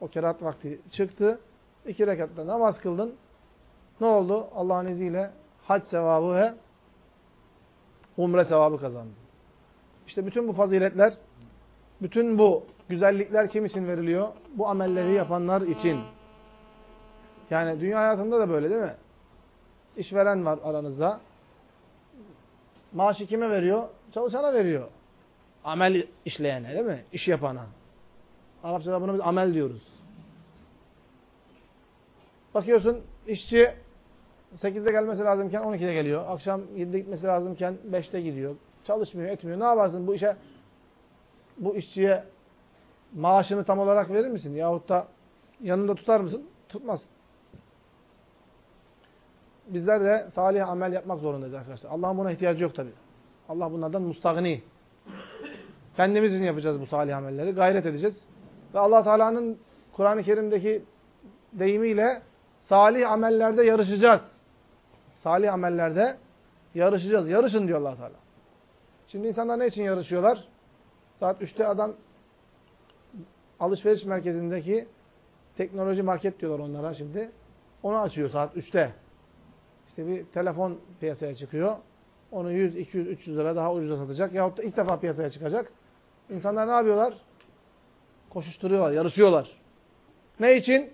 O kerat vakti çıktı. İki rekatta namaz kıldın. Ne oldu? Allah'ın izniyle hac sevabı ve umre sevabı kazandın. İşte bütün bu faziletler, bütün bu güzellikler kim için veriliyor? Bu amelleri yapanlar için. Yani dünya hayatında da böyle değil mi? İşveren var aranızda. Maaşı kime veriyor? Çalışana veriyor. Amel işleyene değil mi? İş yapana. Arapçada bunu biz amel diyoruz. Bakıyorsun işçi 8'de gelmesi lazımken 12'de geliyor. Akşam 7'de gitmesi lazımken 5'te gidiyor. Çalışmıyor, etmiyor. Ne yaparsın bu işe bu işçiye maaşını tam olarak verir misin? Yahut da yanında tutar mısın? Tutmaz. Bizler de salih amel yapmak zorundayız arkadaşlar. Allah'ın buna ihtiyacı yok tabi. Allah bunlardan mustagni. Kendimiz için yapacağız bu salih amelleri. Gayret edeceğiz. Ve allah Teala'nın Kur'an-ı Kerim'deki deyimiyle salih amellerde yarışacağız. Salih amellerde yarışacağız. Yarışın diyor allah Teala. Şimdi insanlar ne için yarışıyorlar? Saat 3'te adam alışveriş merkezindeki teknoloji market diyorlar onlara şimdi. Onu açıyor saat 3'te. İşte bir telefon piyasaya çıkıyor. Onu 100, 200, 300 lira daha ucuza satacak. Yahut da ilk defa piyasaya çıkacak. İnsanlar ne yapıyorlar? Koşuşturuyorlar, yarışıyorlar. Ne için?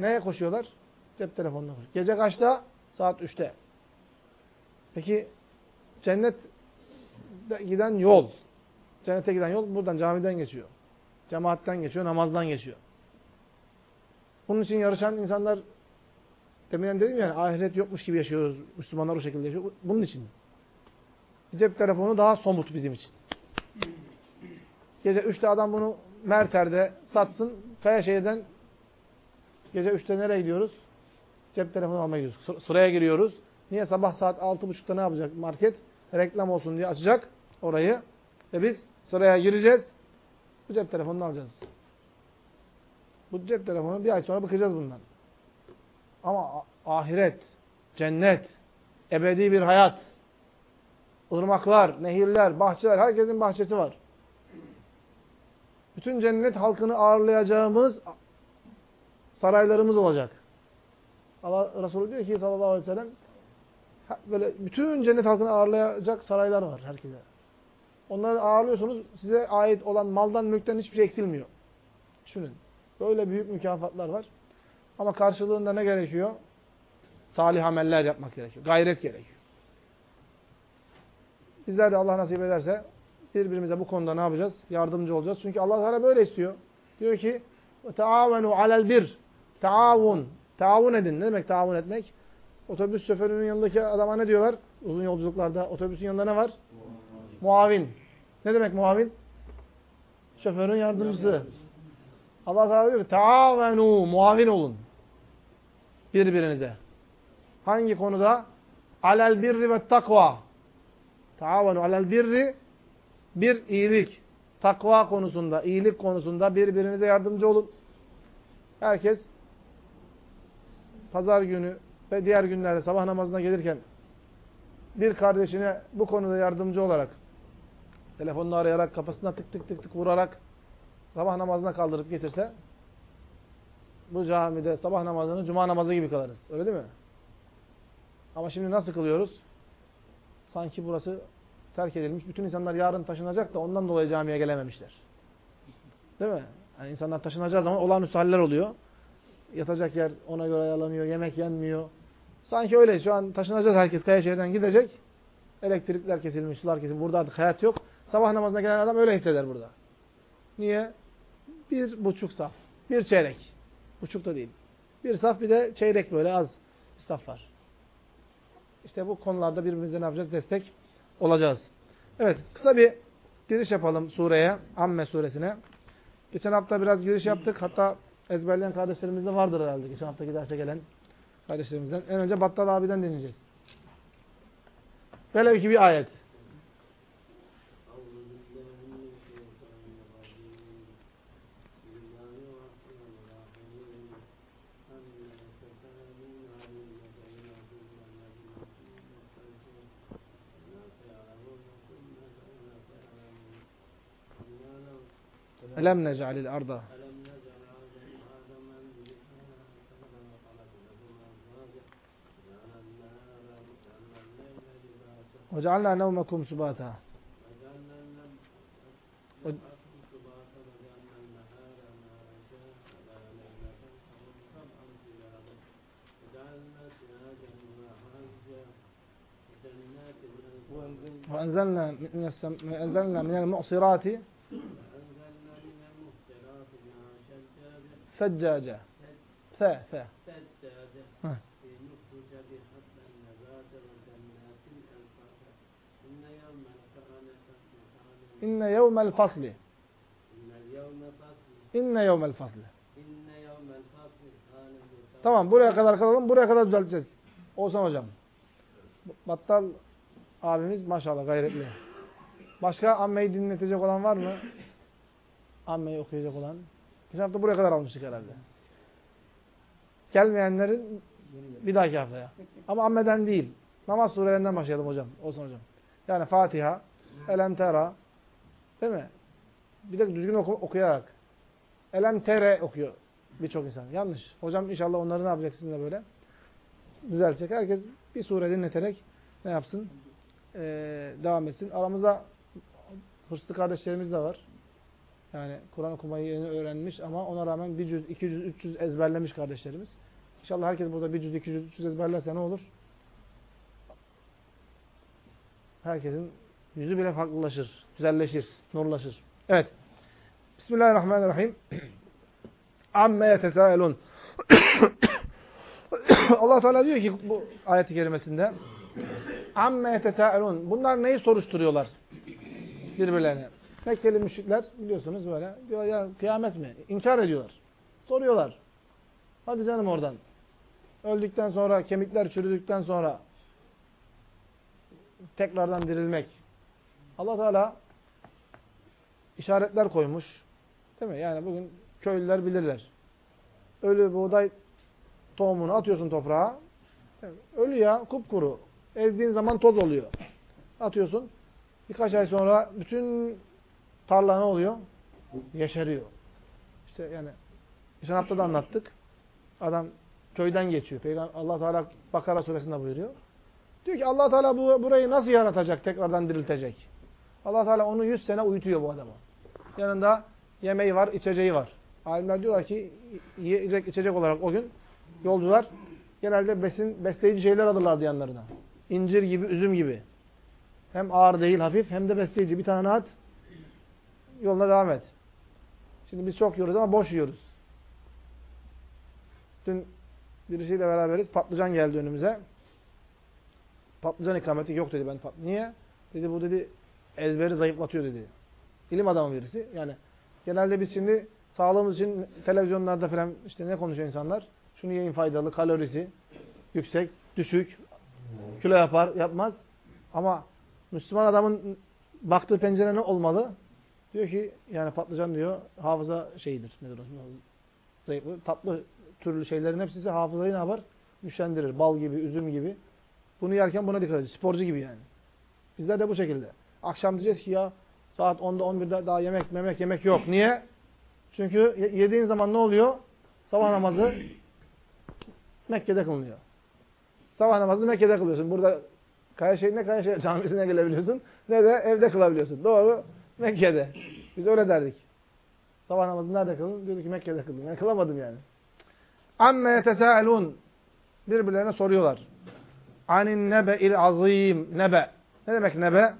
Neye koşuyorlar? Cep telefonuna koşuyor. Gece kaçta? Saat 3'te. Peki cennet giden yol. Cennete giden yol buradan camiden geçiyor. Cemaatten geçiyor, namazdan geçiyor. Bunun için yarışan insanlar deminden dedim yani ahiret yokmuş gibi yaşıyoruz. Müslümanlar o şekilde yaşıyor. Bunun için. Cep telefonu daha somut bizim için. Gece 3'te adam bunu Merter'de satsın. Kayaşehir'den gece 3'te nereye gidiyoruz? Cep telefonu almaya gidiyoruz. Sıraya giriyoruz. Niye? Sabah saat 6.30'da ne yapacak market? Reklam olsun diye açacak orayı. Ve biz sıraya gireceğiz. Bu cep telefonunu alacağız. Bu cep telefonu bir ay sonra bakacağız bundan. Ama ahiret, cennet, ebedi bir hayat, ırmaklar, nehirler, bahçeler, herkesin bahçesi var. Bütün cennet halkını ağırlayacağımız saraylarımız olacak. Allah Resulü diyor ki sallallahu aleyhi ve sellem böyle bütün cennet halkını ağırlayacak saraylar var herkese. Onları ağırlıyorsunuz size ait olan maldan mülkten hiçbir şey eksilmiyor. Düşünün. Böyle büyük mükafatlar var. Ama karşılığında ne gerekiyor? Salih ameller yapmak gerekiyor. Gayret gerekiyor. Bizler de Allah nasip ederse birbirimize bu konuda ne yapacağız? Yardımcı olacağız. Çünkü Allah Teala böyle istiyor. Diyor ki taavenu alel bir. Taavun. Taavun edin. Ne demek taavun etmek? Otobüs şoförünün yanındaki adama ne diyorlar? Uzun yolculuklarda otobüsün yanında ne var? Muavin. Ne demek muavin? Şoförün yardımcısı. Allah Teala diyor taavenu muavin olun. Birbirinize. Hangi konuda? Alel birri ve takva. Taavenu alel birri bir iyilik. Takva konusunda, iyilik konusunda birbirinize yardımcı olun. Herkes pazar günü ve diğer günlerde sabah namazına gelirken bir kardeşine bu konuda yardımcı olarak telefonunu arayarak, kafasına tık tık tık tık vurarak sabah namazına kaldırıp getirse bu camide sabah namazını cuma namazı gibi kılarız. Öyle değil mi? Ama şimdi nasıl kılıyoruz? Sanki burası terk edilmiş. Bütün insanlar yarın taşınacak da ondan dolayı camiye gelememişler. Değil mi? Yani insanlar taşınacağı zaman olağanüstü haller oluyor. Yatacak yer ona göre ayarlanıyor, yemek yenmiyor. Sanki öyle. Şu an taşınacak herkes Kayaşehir'den gidecek. Elektrikler kesilmiş, sular kesilmiş. Burada artık hayat yok. Sabah namazına gelen adam öyle hisseder burada. Niye? Bir buçuk saf. Bir çeyrek. Buçuk da değil. Bir saf bir de çeyrek böyle az saf var. İşte bu konularda birbirimize ne yapacağız? Destek olacağız. Evet. Kısa bir giriş yapalım sureye. Amme suresine. Geçen hafta biraz giriş yaptık. Hatta ezberleyen kardeşlerimiz de vardır herhalde. Geçen hafta derse gelen kardeşlerimizden. En önce Battal abiden dinleyeceğiz. Velev ki bir ayet. Elem nec'alil arda وجعلنا نومكم سباتا. وأنزلنا من السم... أنزلنا من المعصرات ثجاجة. ثا ثا İnne yevmel fasli. İnne yevmel fasli. Tamam buraya kadar kalalım. Buraya kadar düzelteceğiz. Oğuzhan hocam. Battal abimiz maşallah gayretli. Başka ammeyi dinletecek olan var mı? Ammeyi okuyacak olan. Geçen hafta buraya kadar almıştık herhalde. Gelmeyenlerin bir dahaki haftaya. Ama ammeden değil. Namaz surelerinden başlayalım hocam. Olsun hocam. Yani Fatiha, Elem Tera, değil mi? Bir de düzgün oku okuyarak. Elem Tere okuyor birçok insan. Yanlış. Hocam inşallah onları ne yapacak sizinle böyle? Düzeltecek. Herkes bir sure dinleterek ne yapsın? Ee, devam etsin. Aramızda hırslı kardeşlerimiz de var. Yani Kur'an okumayı yeni öğrenmiş ama ona rağmen bir cüz, iki cüz, üç cüz ezberlemiş kardeşlerimiz. İnşallah herkes burada bir cüz, iki cüz, üç cüz ezberlerse ne olur? Herkesin yüzü bile farklılaşır, güzelleşir, nurlaşır. Evet. Bismillahirrahmanirrahim. Amme yetesâelun. Allah Teala diyor ki bu ayet-i kerimesinde Amme yetesâelun. Bunlar neyi soruşturuyorlar birbirlerine? Mekkeli müşrikler biliyorsunuz böyle diyor ya kıyamet mi? İnkar ediyorlar. Soruyorlar. Hadi canım oradan. Öldükten sonra, kemikler çürüdükten sonra tekrardan dirilmek. Allah Teala işaretler koymuş. Değil mi? Yani bugün köylüler bilirler. Ölü buğday tohumunu atıyorsun toprağa. Ölü ya, kupkuru. Ezdiğin zaman toz oluyor. Atıyorsun. Birkaç ay sonra bütün tarla ne oluyor? Yeşeriyor. İşte yani geçen hafta da anlattık. Adam köyden geçiyor. Peygamber Allah Teala Bakara suresinde buyuruyor. Diyor ki Allah Teala bu burayı nasıl yaratacak, tekrardan diriltecek? Allah Teala onu 100 sene uyutuyor bu adamı. Yanında yemeği var, içeceği var. Alimler diyorlar ki yiyecek, içecek olarak o gün yolcular genelde besin, besleyici şeyler alırlardı yanlarına. İncir gibi, üzüm gibi. Hem ağır değil, hafif hem de besleyici. Bir tane at, yoluna devam et. Şimdi biz çok yiyoruz ama boş yiyoruz. Dün birisiyle beraberiz. Patlıcan geldi önümüze. Patlıcan ikameti yok dedi ben. Niye? Dedi bu dedi ezberi zayıflatıyor dedi. İlim adamı birisi. Yani genelde biz şimdi sağlığımız için televizyonlarda falan işte ne konuşuyor insanlar? Şunu yiyin faydalı, kalorisi yüksek, düşük, kilo yapar, yapmaz. Ama Müslüman adamın baktığı pencere ne olmalı? Diyor ki yani patlıcan diyor hafıza şeyidir. Nedir o? Zayıflı, tatlı türlü şeylerin hepsi ise hafızayı ne yapar? Güçlendirir. Bal gibi, üzüm gibi. Bunu yerken buna dikkat edin. Sporcu gibi yani. Bizler de bu şekilde. Akşam diyeceğiz ki ya saat 10'da 11'de daha yemek memek yemek yok. Niye? Çünkü yediğin zaman ne oluyor? Sabah namazı Mekke'de kılınıyor. Sabah namazını Mekke'de kılıyorsun. Burada Kayaşehir ne Kayaşehir camisine gelebiliyorsun ne de evde kılabiliyorsun. Doğru. Mekke'de. Biz öyle derdik. Sabah namazını nerede kıldın? Diyorduk ki Mekke'de kıldım. Ben kılamadım yani. Amme yetesâelûn. Birbirlerine soruyorlar. Anin nebe'il azim. Nebe. Ne demek nebe?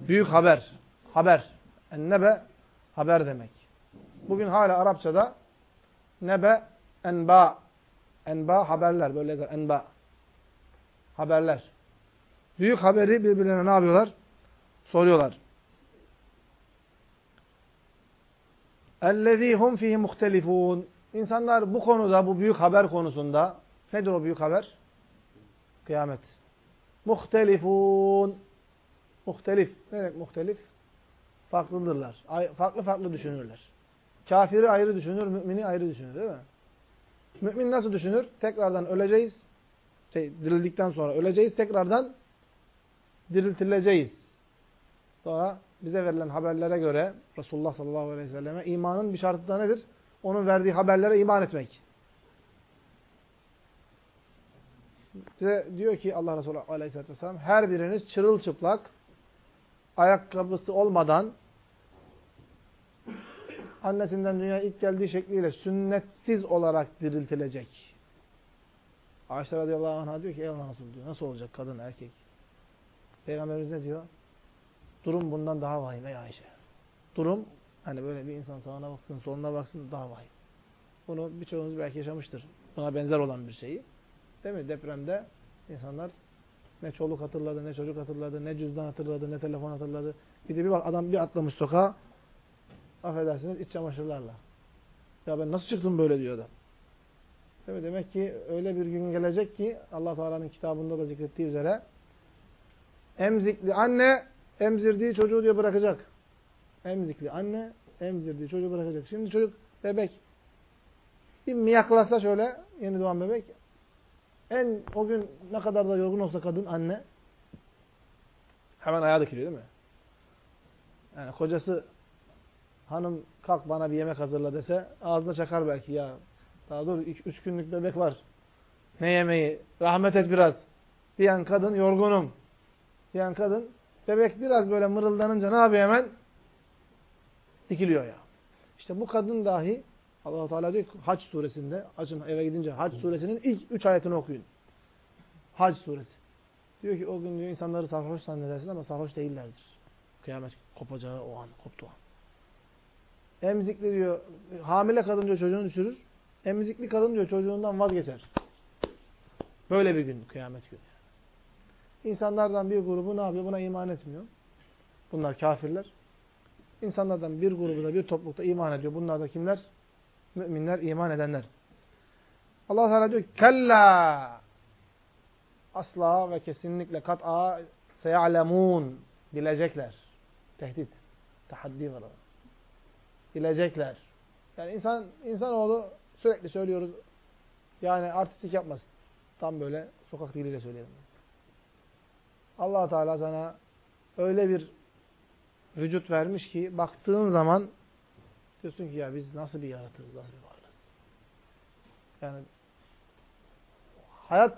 Büyük haber. Haber. En nebe haber demek. Bugün hala Arapçada nebe enba. Enba haberler. Böyle yazar. Enba. Haberler. Büyük haberi birbirlerine ne yapıyorlar? Soruyorlar. اَلَّذ۪ي هُمْ ف۪يهِ مُخْتَلِفُونَ İnsanlar bu konuda, bu büyük haber konusunda, nedir o büyük haber? Kıyamet. Muhtelifun. Muhtelif. Ne demek muhtelif? Farklıdırlar. Farklı farklı düşünürler. Kafiri ayrı düşünür, mümini ayrı düşünür değil mi? Mümin nasıl düşünür? Tekrardan öleceğiz. Şey, dirildikten sonra öleceğiz. Tekrardan diriltileceğiz. Sonra bize verilen haberlere göre Resulullah sallallahu aleyhi ve selleme imanın bir şartı da nedir? Onun verdiği haberlere iman etmek. Bize diyor ki Allah Resulü aleyhisselatü vesselam her biriniz çırılçıplak ayakkabısı olmadan annesinden dünyaya ilk geldiği şekliyle sünnetsiz olarak diriltilecek. Ayşe radıyallahu anh'a diyor ki ey Resulü diyor. Nasıl olacak kadın erkek? Peygamberimiz ne diyor? Durum bundan daha vahim ey Ayşe. Durum hani böyle bir insan sağına baksın, soluna baksın daha vahim. Bunu birçoğunuz belki yaşamıştır. Buna benzer olan bir şeyi. Değil mi? Depremde insanlar ne çoluk hatırladı, ne çocuk hatırladı, ne cüzdan hatırladı, ne telefon hatırladı. Bir de bir bak adam bir atlamış sokağa. Affedersiniz iç çamaşırlarla. Ya ben nasıl çıktım böyle diyor adam. Mi? Demek ki öyle bir gün gelecek ki Allah Teala'nın kitabında da zikrettiği üzere emzikli anne emzirdiği çocuğu diyor bırakacak. Emzikli anne emzirdiği çocuğu bırakacak. Şimdi çocuk bebek bir miyaklasa şöyle yeni doğan bebek en o gün ne kadar da yorgun olsa kadın anne hemen ayağa dikiliyor değil mi? Yani kocası hanım kalk bana bir yemek hazırla dese ağzına çakar belki ya. Daha dur üç günlük bebek var. Ne yemeği? Rahmet et biraz. Diyen kadın yorgunum. Diyen kadın bebek biraz böyle mırıldanınca ne yapıyor hemen? Dikiliyor ya. İşte bu kadın dahi Allah Teala diyor ki Hac suresinde açın eve gidince Hac suresinin ilk üç ayetini okuyun. Hac suresi. Diyor ki o gün diyor insanları sarhoş zannedersin ama sarhoş değillerdir. Kıyamet kopacağı o an, koptu o an. Emzikli diyor, hamile kadın diyor çocuğunu düşürür. Emzikli kadın diyor çocuğundan vazgeçer. Böyle bir gün, kıyamet günü. İnsanlardan bir grubu ne yapıyor? Buna iman etmiyor. Bunlar kafirler. İnsanlardan bir grubu da bir toplulukta iman ediyor. Bunlar da kimler? Müminler, iman edenler. Allah Teala diyor kella asla ve kesinlikle kat'a seyalemun bilecekler. Tehdit, tahaddi var. Bilecekler. Yani insan insanoğlu sürekli söylüyoruz. Yani artistik yapmasın. Tam böyle sokak diliyle söyleyelim. Allah Teala sana öyle bir vücut vermiş ki baktığın zaman diyorsun ki ya biz nasıl bir yaratığız, nasıl bir varlığız. Yani hayat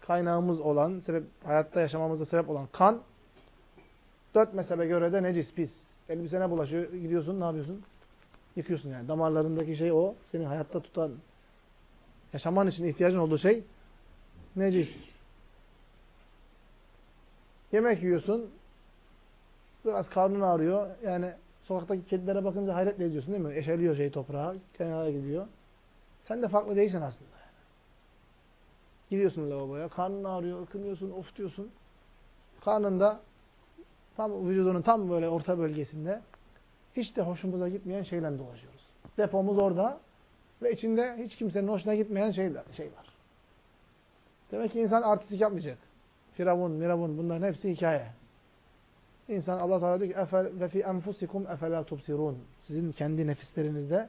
kaynağımız olan, sebep hayatta yaşamamıza sebep olan kan dört mezhebe göre de necis, pis. Elbisene bulaşıyor, gidiyorsun, ne yapıyorsun? Yıkıyorsun yani. Damarlarındaki şey o. Seni hayatta tutan, yaşaman için ihtiyacın olduğu şey necis. Yemek yiyorsun, biraz karnın ağrıyor. Yani sokaktaki kedilere bakınca hayretle ediyorsun değil mi? Eşeliyor şey toprağa, kenara gidiyor. Sen de farklı değilsin aslında. Gidiyorsun lavaboya, karnın ağrıyor, ıkınıyorsun, of diyorsun. Karnında tam vücudunun tam böyle orta bölgesinde hiç de hoşumuza gitmeyen şeyle dolaşıyoruz. Depomuz orada ve içinde hiç kimsenin hoşuna gitmeyen şeyler, şey var. Demek ki insan artistik yapmayacak. Firavun, miravun bunların hepsi hikaye. İnsan Allah Teala diyor ki Efel ve fi enfusikum efela tubsirun. Sizin kendi nefislerinizde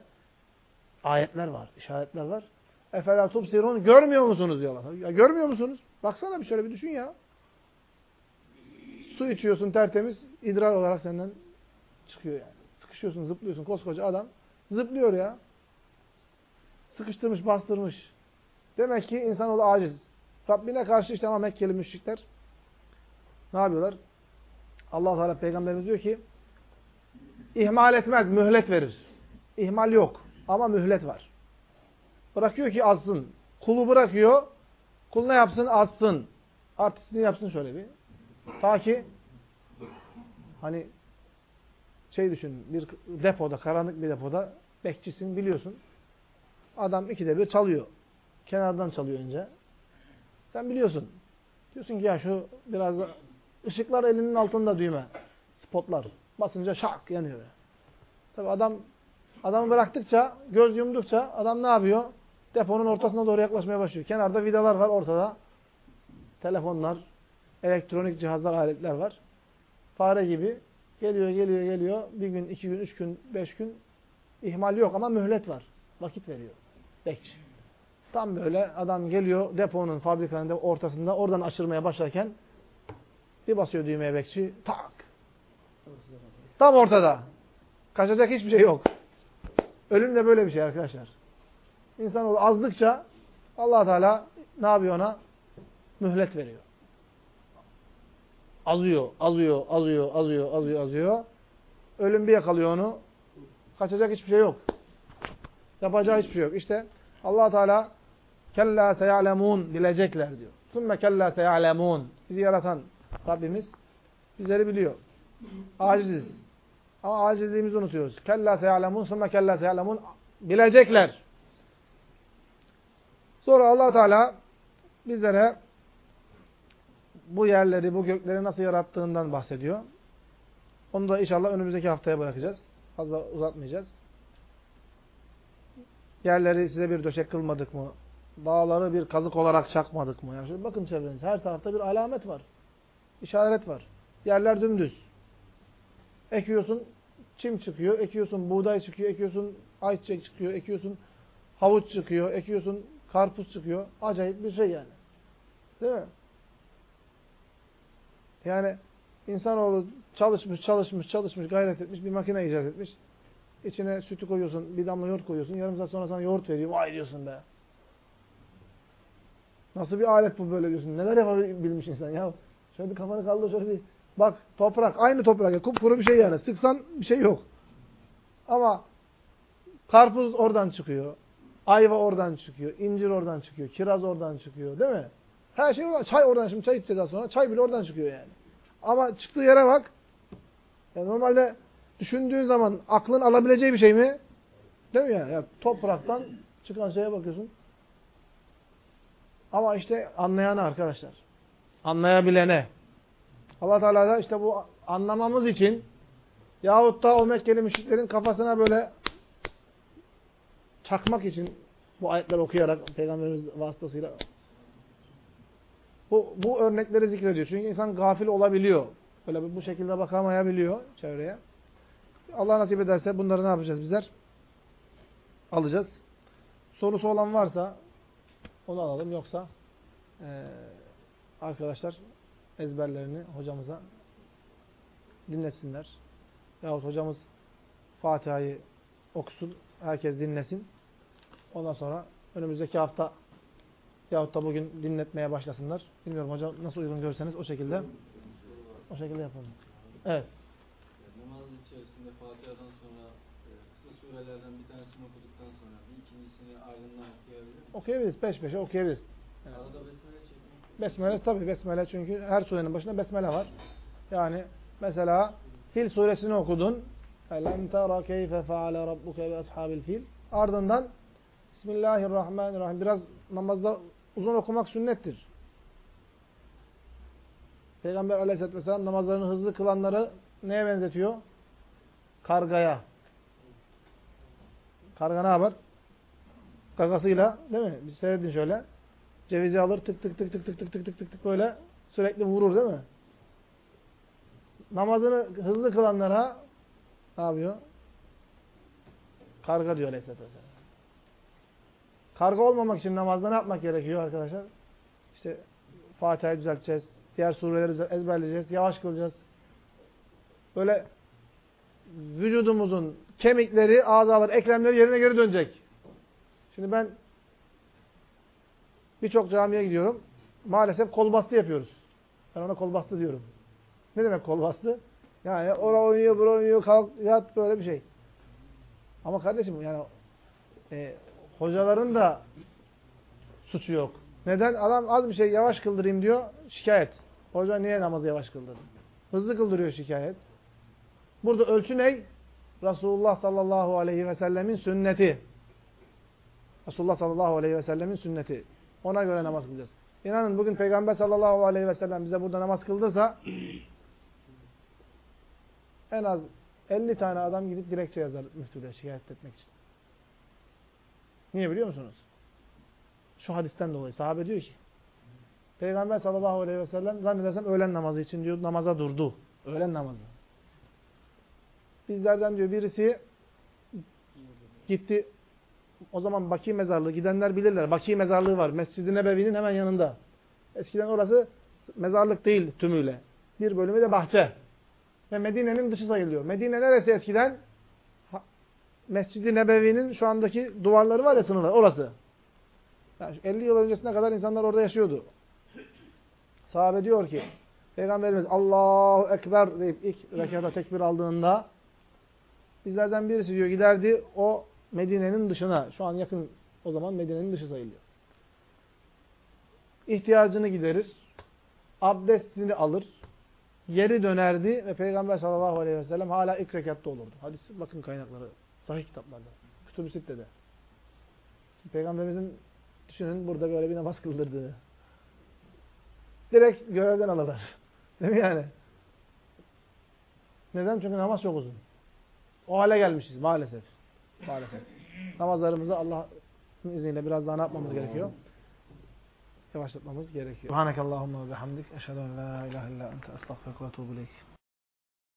ayetler var, işaretler var. Efela tubsirun görmüyor musunuz diyorlar. Ya görmüyor musunuz? Baksana bir şöyle bir düşün ya. Su içiyorsun tertemiz, idrar olarak senden çıkıyor yani. Sıkışıyorsun, zıplıyorsun. Koskoca adam zıplıyor ya. Sıkıştırmış, bastırmış. Demek ki insanoğlu aciz. Rabbine karşı işte ama Mekkeli müşrikler ne yapıyorlar? Allah Teala peygamberimiz diyor ki ihmal etmez, mühlet verir. İhmal yok ama mühlet var. Bırakıyor ki azsın. Kulu bırakıyor. Kul ne yapsın? Azsın. Artistini yapsın şöyle bir. Ta ki hani şey düşün bir depoda, karanlık bir depoda bekçisin biliyorsun. Adam ikide bir çalıyor. Kenardan çalıyor önce. Sen biliyorsun. Diyorsun ki ya şu biraz da ışıklar elinin altında düğme. Spotlar. Basınca şak yanıyor. Tabi adam adamı bıraktıkça, göz yumdukça adam ne yapıyor? Deponun ortasına doğru yaklaşmaya başlıyor. Kenarda vidalar var ortada. Telefonlar, elektronik cihazlar, aletler var. Fare gibi geliyor, geliyor, geliyor. Bir gün, iki gün, üç gün, beş gün ihmal yok ama mühlet var. Vakit veriyor. Bekçi. Tam böyle adam geliyor deponun, fabrikanın ortasında oradan aşırmaya başlarken bir basıyor düğmeye bekçi. Tak. Tam ortada. Kaçacak hiçbir şey yok. Ölüm de böyle bir şey arkadaşlar. İnsanoğlu azdıkça allah Teala ne yapıyor ona? Mühlet veriyor. Azıyor, azıyor, azıyor, azıyor, azıyor, azıyor. Ölüm bir yakalıyor onu. Kaçacak hiçbir şey yok. Yapacağı hiçbir şey yok. İşte allah Teala kella seyalemun bilecekler diyor. Sümme kella seyalemun. Bizi yaratan Rabbimiz bizleri biliyor. Aciziz. Ama acizliğimizi unutuyoruz. Kella seyalemun sümme kella seyalemun bilecekler. Sonra allah Teala bizlere bu yerleri, bu gökleri nasıl yarattığından bahsediyor. Onu da inşallah önümüzdeki haftaya bırakacağız. Fazla uzatmayacağız. Yerleri size bir döşek kılmadık mı? Dağları bir kazık olarak çakmadık mı? Yani şöyle bakın çevrenize. Her tarafta bir alamet var. İşaret var. Yerler dümdüz. Ekiyorsun, çim çıkıyor. Ekiyorsun, buğday çıkıyor. Ekiyorsun, ayçiçek çıkıyor. Ekiyorsun, havuç çıkıyor. Ekiyorsun, karpuz çıkıyor. Acayip bir şey yani. Değil mi? Yani insanoğlu çalışmış, çalışmış, çalışmış, gayret etmiş, bir makine icat etmiş. İçine sütü koyuyorsun, bir damla yoğurt koyuyorsun. Yarım saat sonra sana yoğurt veriyor. Vay diyorsun be. Nasıl bir alet bu böyle diyorsun. Neler yapabilmiş insan ya. Şöyle bir kafanı kaldır, şöyle bir bak toprak. Aynı toprak. Kupkuru bir şey yani. Sıksan bir şey yok. Ama karpuz oradan çıkıyor. Ayva oradan çıkıyor. incir oradan çıkıyor. Kiraz oradan çıkıyor. Değil mi? Her şey oradan. Çay oradan. Şimdi çay içeceğiz daha sonra. Çay bile oradan çıkıyor yani. Ama çıktığı yere bak. Yani normalde düşündüğün zaman aklın alabileceği bir şey mi? Değil mi yani? Ya topraktan çıkan şeye bakıyorsun. Ama işte anlayana arkadaşlar. Anlayabilene. Allah Teala da işte bu anlamamız için yahut da o Mekkeli müşriklerin kafasına böyle çakmak için bu ayetler okuyarak Peygamberimiz vasıtasıyla bu, bu örnekleri zikrediyor. Çünkü insan gafil olabiliyor. Böyle bu şekilde bakamayabiliyor çevreye. Allah nasip ederse bunları ne yapacağız bizler? Alacağız. Sorusu olan varsa onu alalım. Yoksa e, arkadaşlar ezberlerini hocamıza dinlesinler. Yahut hocamız Fatiha'yı okusun. Herkes dinlesin. Ondan sonra önümüzdeki hafta yahut da bugün dinletmeye başlasınlar. Bilmiyorum hocam nasıl uygun görseniz o şekilde o şekilde yapalım. Evet. Namaz içerisinde Fatiha'dan sonra e, kısa surelerden bir tanesini okuduktan sonra bir ikincisini ardından okuyabilir miyim? Okuyabiliriz. Peş peşe okuyabiliriz. Evet. Arada besmele. Besmele tabii besmele çünkü her surenin başında besmele var. Yani mesela Fil suresini okudun. Elem tera keyfe feale rabbuke ve ashabil fil. Ardından Bismillahirrahmanirrahim. Biraz namazda uzun okumak sünnettir. Peygamber aleyhisselatü vesselam namazlarını hızlı kılanları neye benzetiyor? Kargaya. Karga ne yapar? Gagasıyla değil mi? Bir seyredin şöyle. Cevizi alır tık tık tık tık tık tık tık tık tık tık böyle sürekli vurur değil mi? Namazını hızlı kılanlara ne yapıyor? Karga diyor Aleyhisselatü Vesselam. Karga olmamak için namazda ne yapmak gerekiyor arkadaşlar? İşte Fatiha'yı düzelteceğiz. Diğer sureleri ezberleyeceğiz. Yavaş kılacağız. Böyle vücudumuzun kemikleri, azalar, eklemleri yerine geri dönecek. Şimdi ben birçok camiye gidiyorum. Maalesef kol bastı yapıyoruz. Ben ona kol bastı diyorum. Ne demek kol bastı? Yani ora oynuyor, bura oynuyor, kalk, yat böyle bir şey. Ama kardeşim yani e, hocaların da suçu yok. Neden? Adam az bir şey yavaş kıldırayım diyor, şikayet. Hoca niye namazı yavaş kıldırdın? Hızlı kıldırıyor şikayet. Burada ölçü ne? Resulullah sallallahu aleyhi ve sellemin sünneti. Resulullah sallallahu aleyhi ve sellemin sünneti. Ona göre namaz kılacağız. İnanın bugün Peygamber sallallahu aleyhi ve sellem bize burada namaz kıldıysa en az 50 tane adam gidip dilekçe yazar müftülüğe şikayet etmek için. Niye biliyor musunuz? Şu hadisten dolayı. Sahabe diyor ki Peygamber sallallahu aleyhi ve sellem zannedersem öğlen namazı için diyor namaza durdu. Öğlen namazı. Bizlerden diyor birisi gitti o zaman Baki mezarlığı gidenler bilirler. Baki mezarlığı var. Mescid-i Nebevi'nin hemen yanında. Eskiden orası mezarlık değil tümüyle. Bir bölümü de bahçe. Ve Medine'nin dışı sayılıyor. Medine neresi eskiden? Mescid-i Nebevi'nin şu andaki duvarları var ya sınırlar. Orası. Yani 50 yıl öncesine kadar insanlar orada yaşıyordu. Sahabe diyor ki Peygamberimiz Allahu Ekber deyip ilk rekata tekbir aldığında bizlerden birisi diyor giderdi o Medine'nin dışına. Şu an yakın o zaman Medine'nin dışı sayılıyor. İhtiyacını giderir. Abdestini alır. Geri dönerdi ve Peygamber sallallahu aleyhi ve sellem hala ilk rekatta olurdu. Hadis bakın kaynakları. Sahih kitaplarda. Kütüb-ü Sitte'de. Peygamberimizin düşünün burada böyle bir namaz kıldırdığı. Direkt görevden alırlar. Değil mi yani? Neden? Çünkü namaz çok uzun. O hale gelmişiz maalesef. Maalesef. Namazlarımızı Allah'ın izniyle biraz daha ne yapmamız gerekiyor? Yavaşlatmamız gerekiyor. Subhanakallahumma ve bihamdik. Eşhedü en la ilahe illa ente estağfirullah ve etûbü.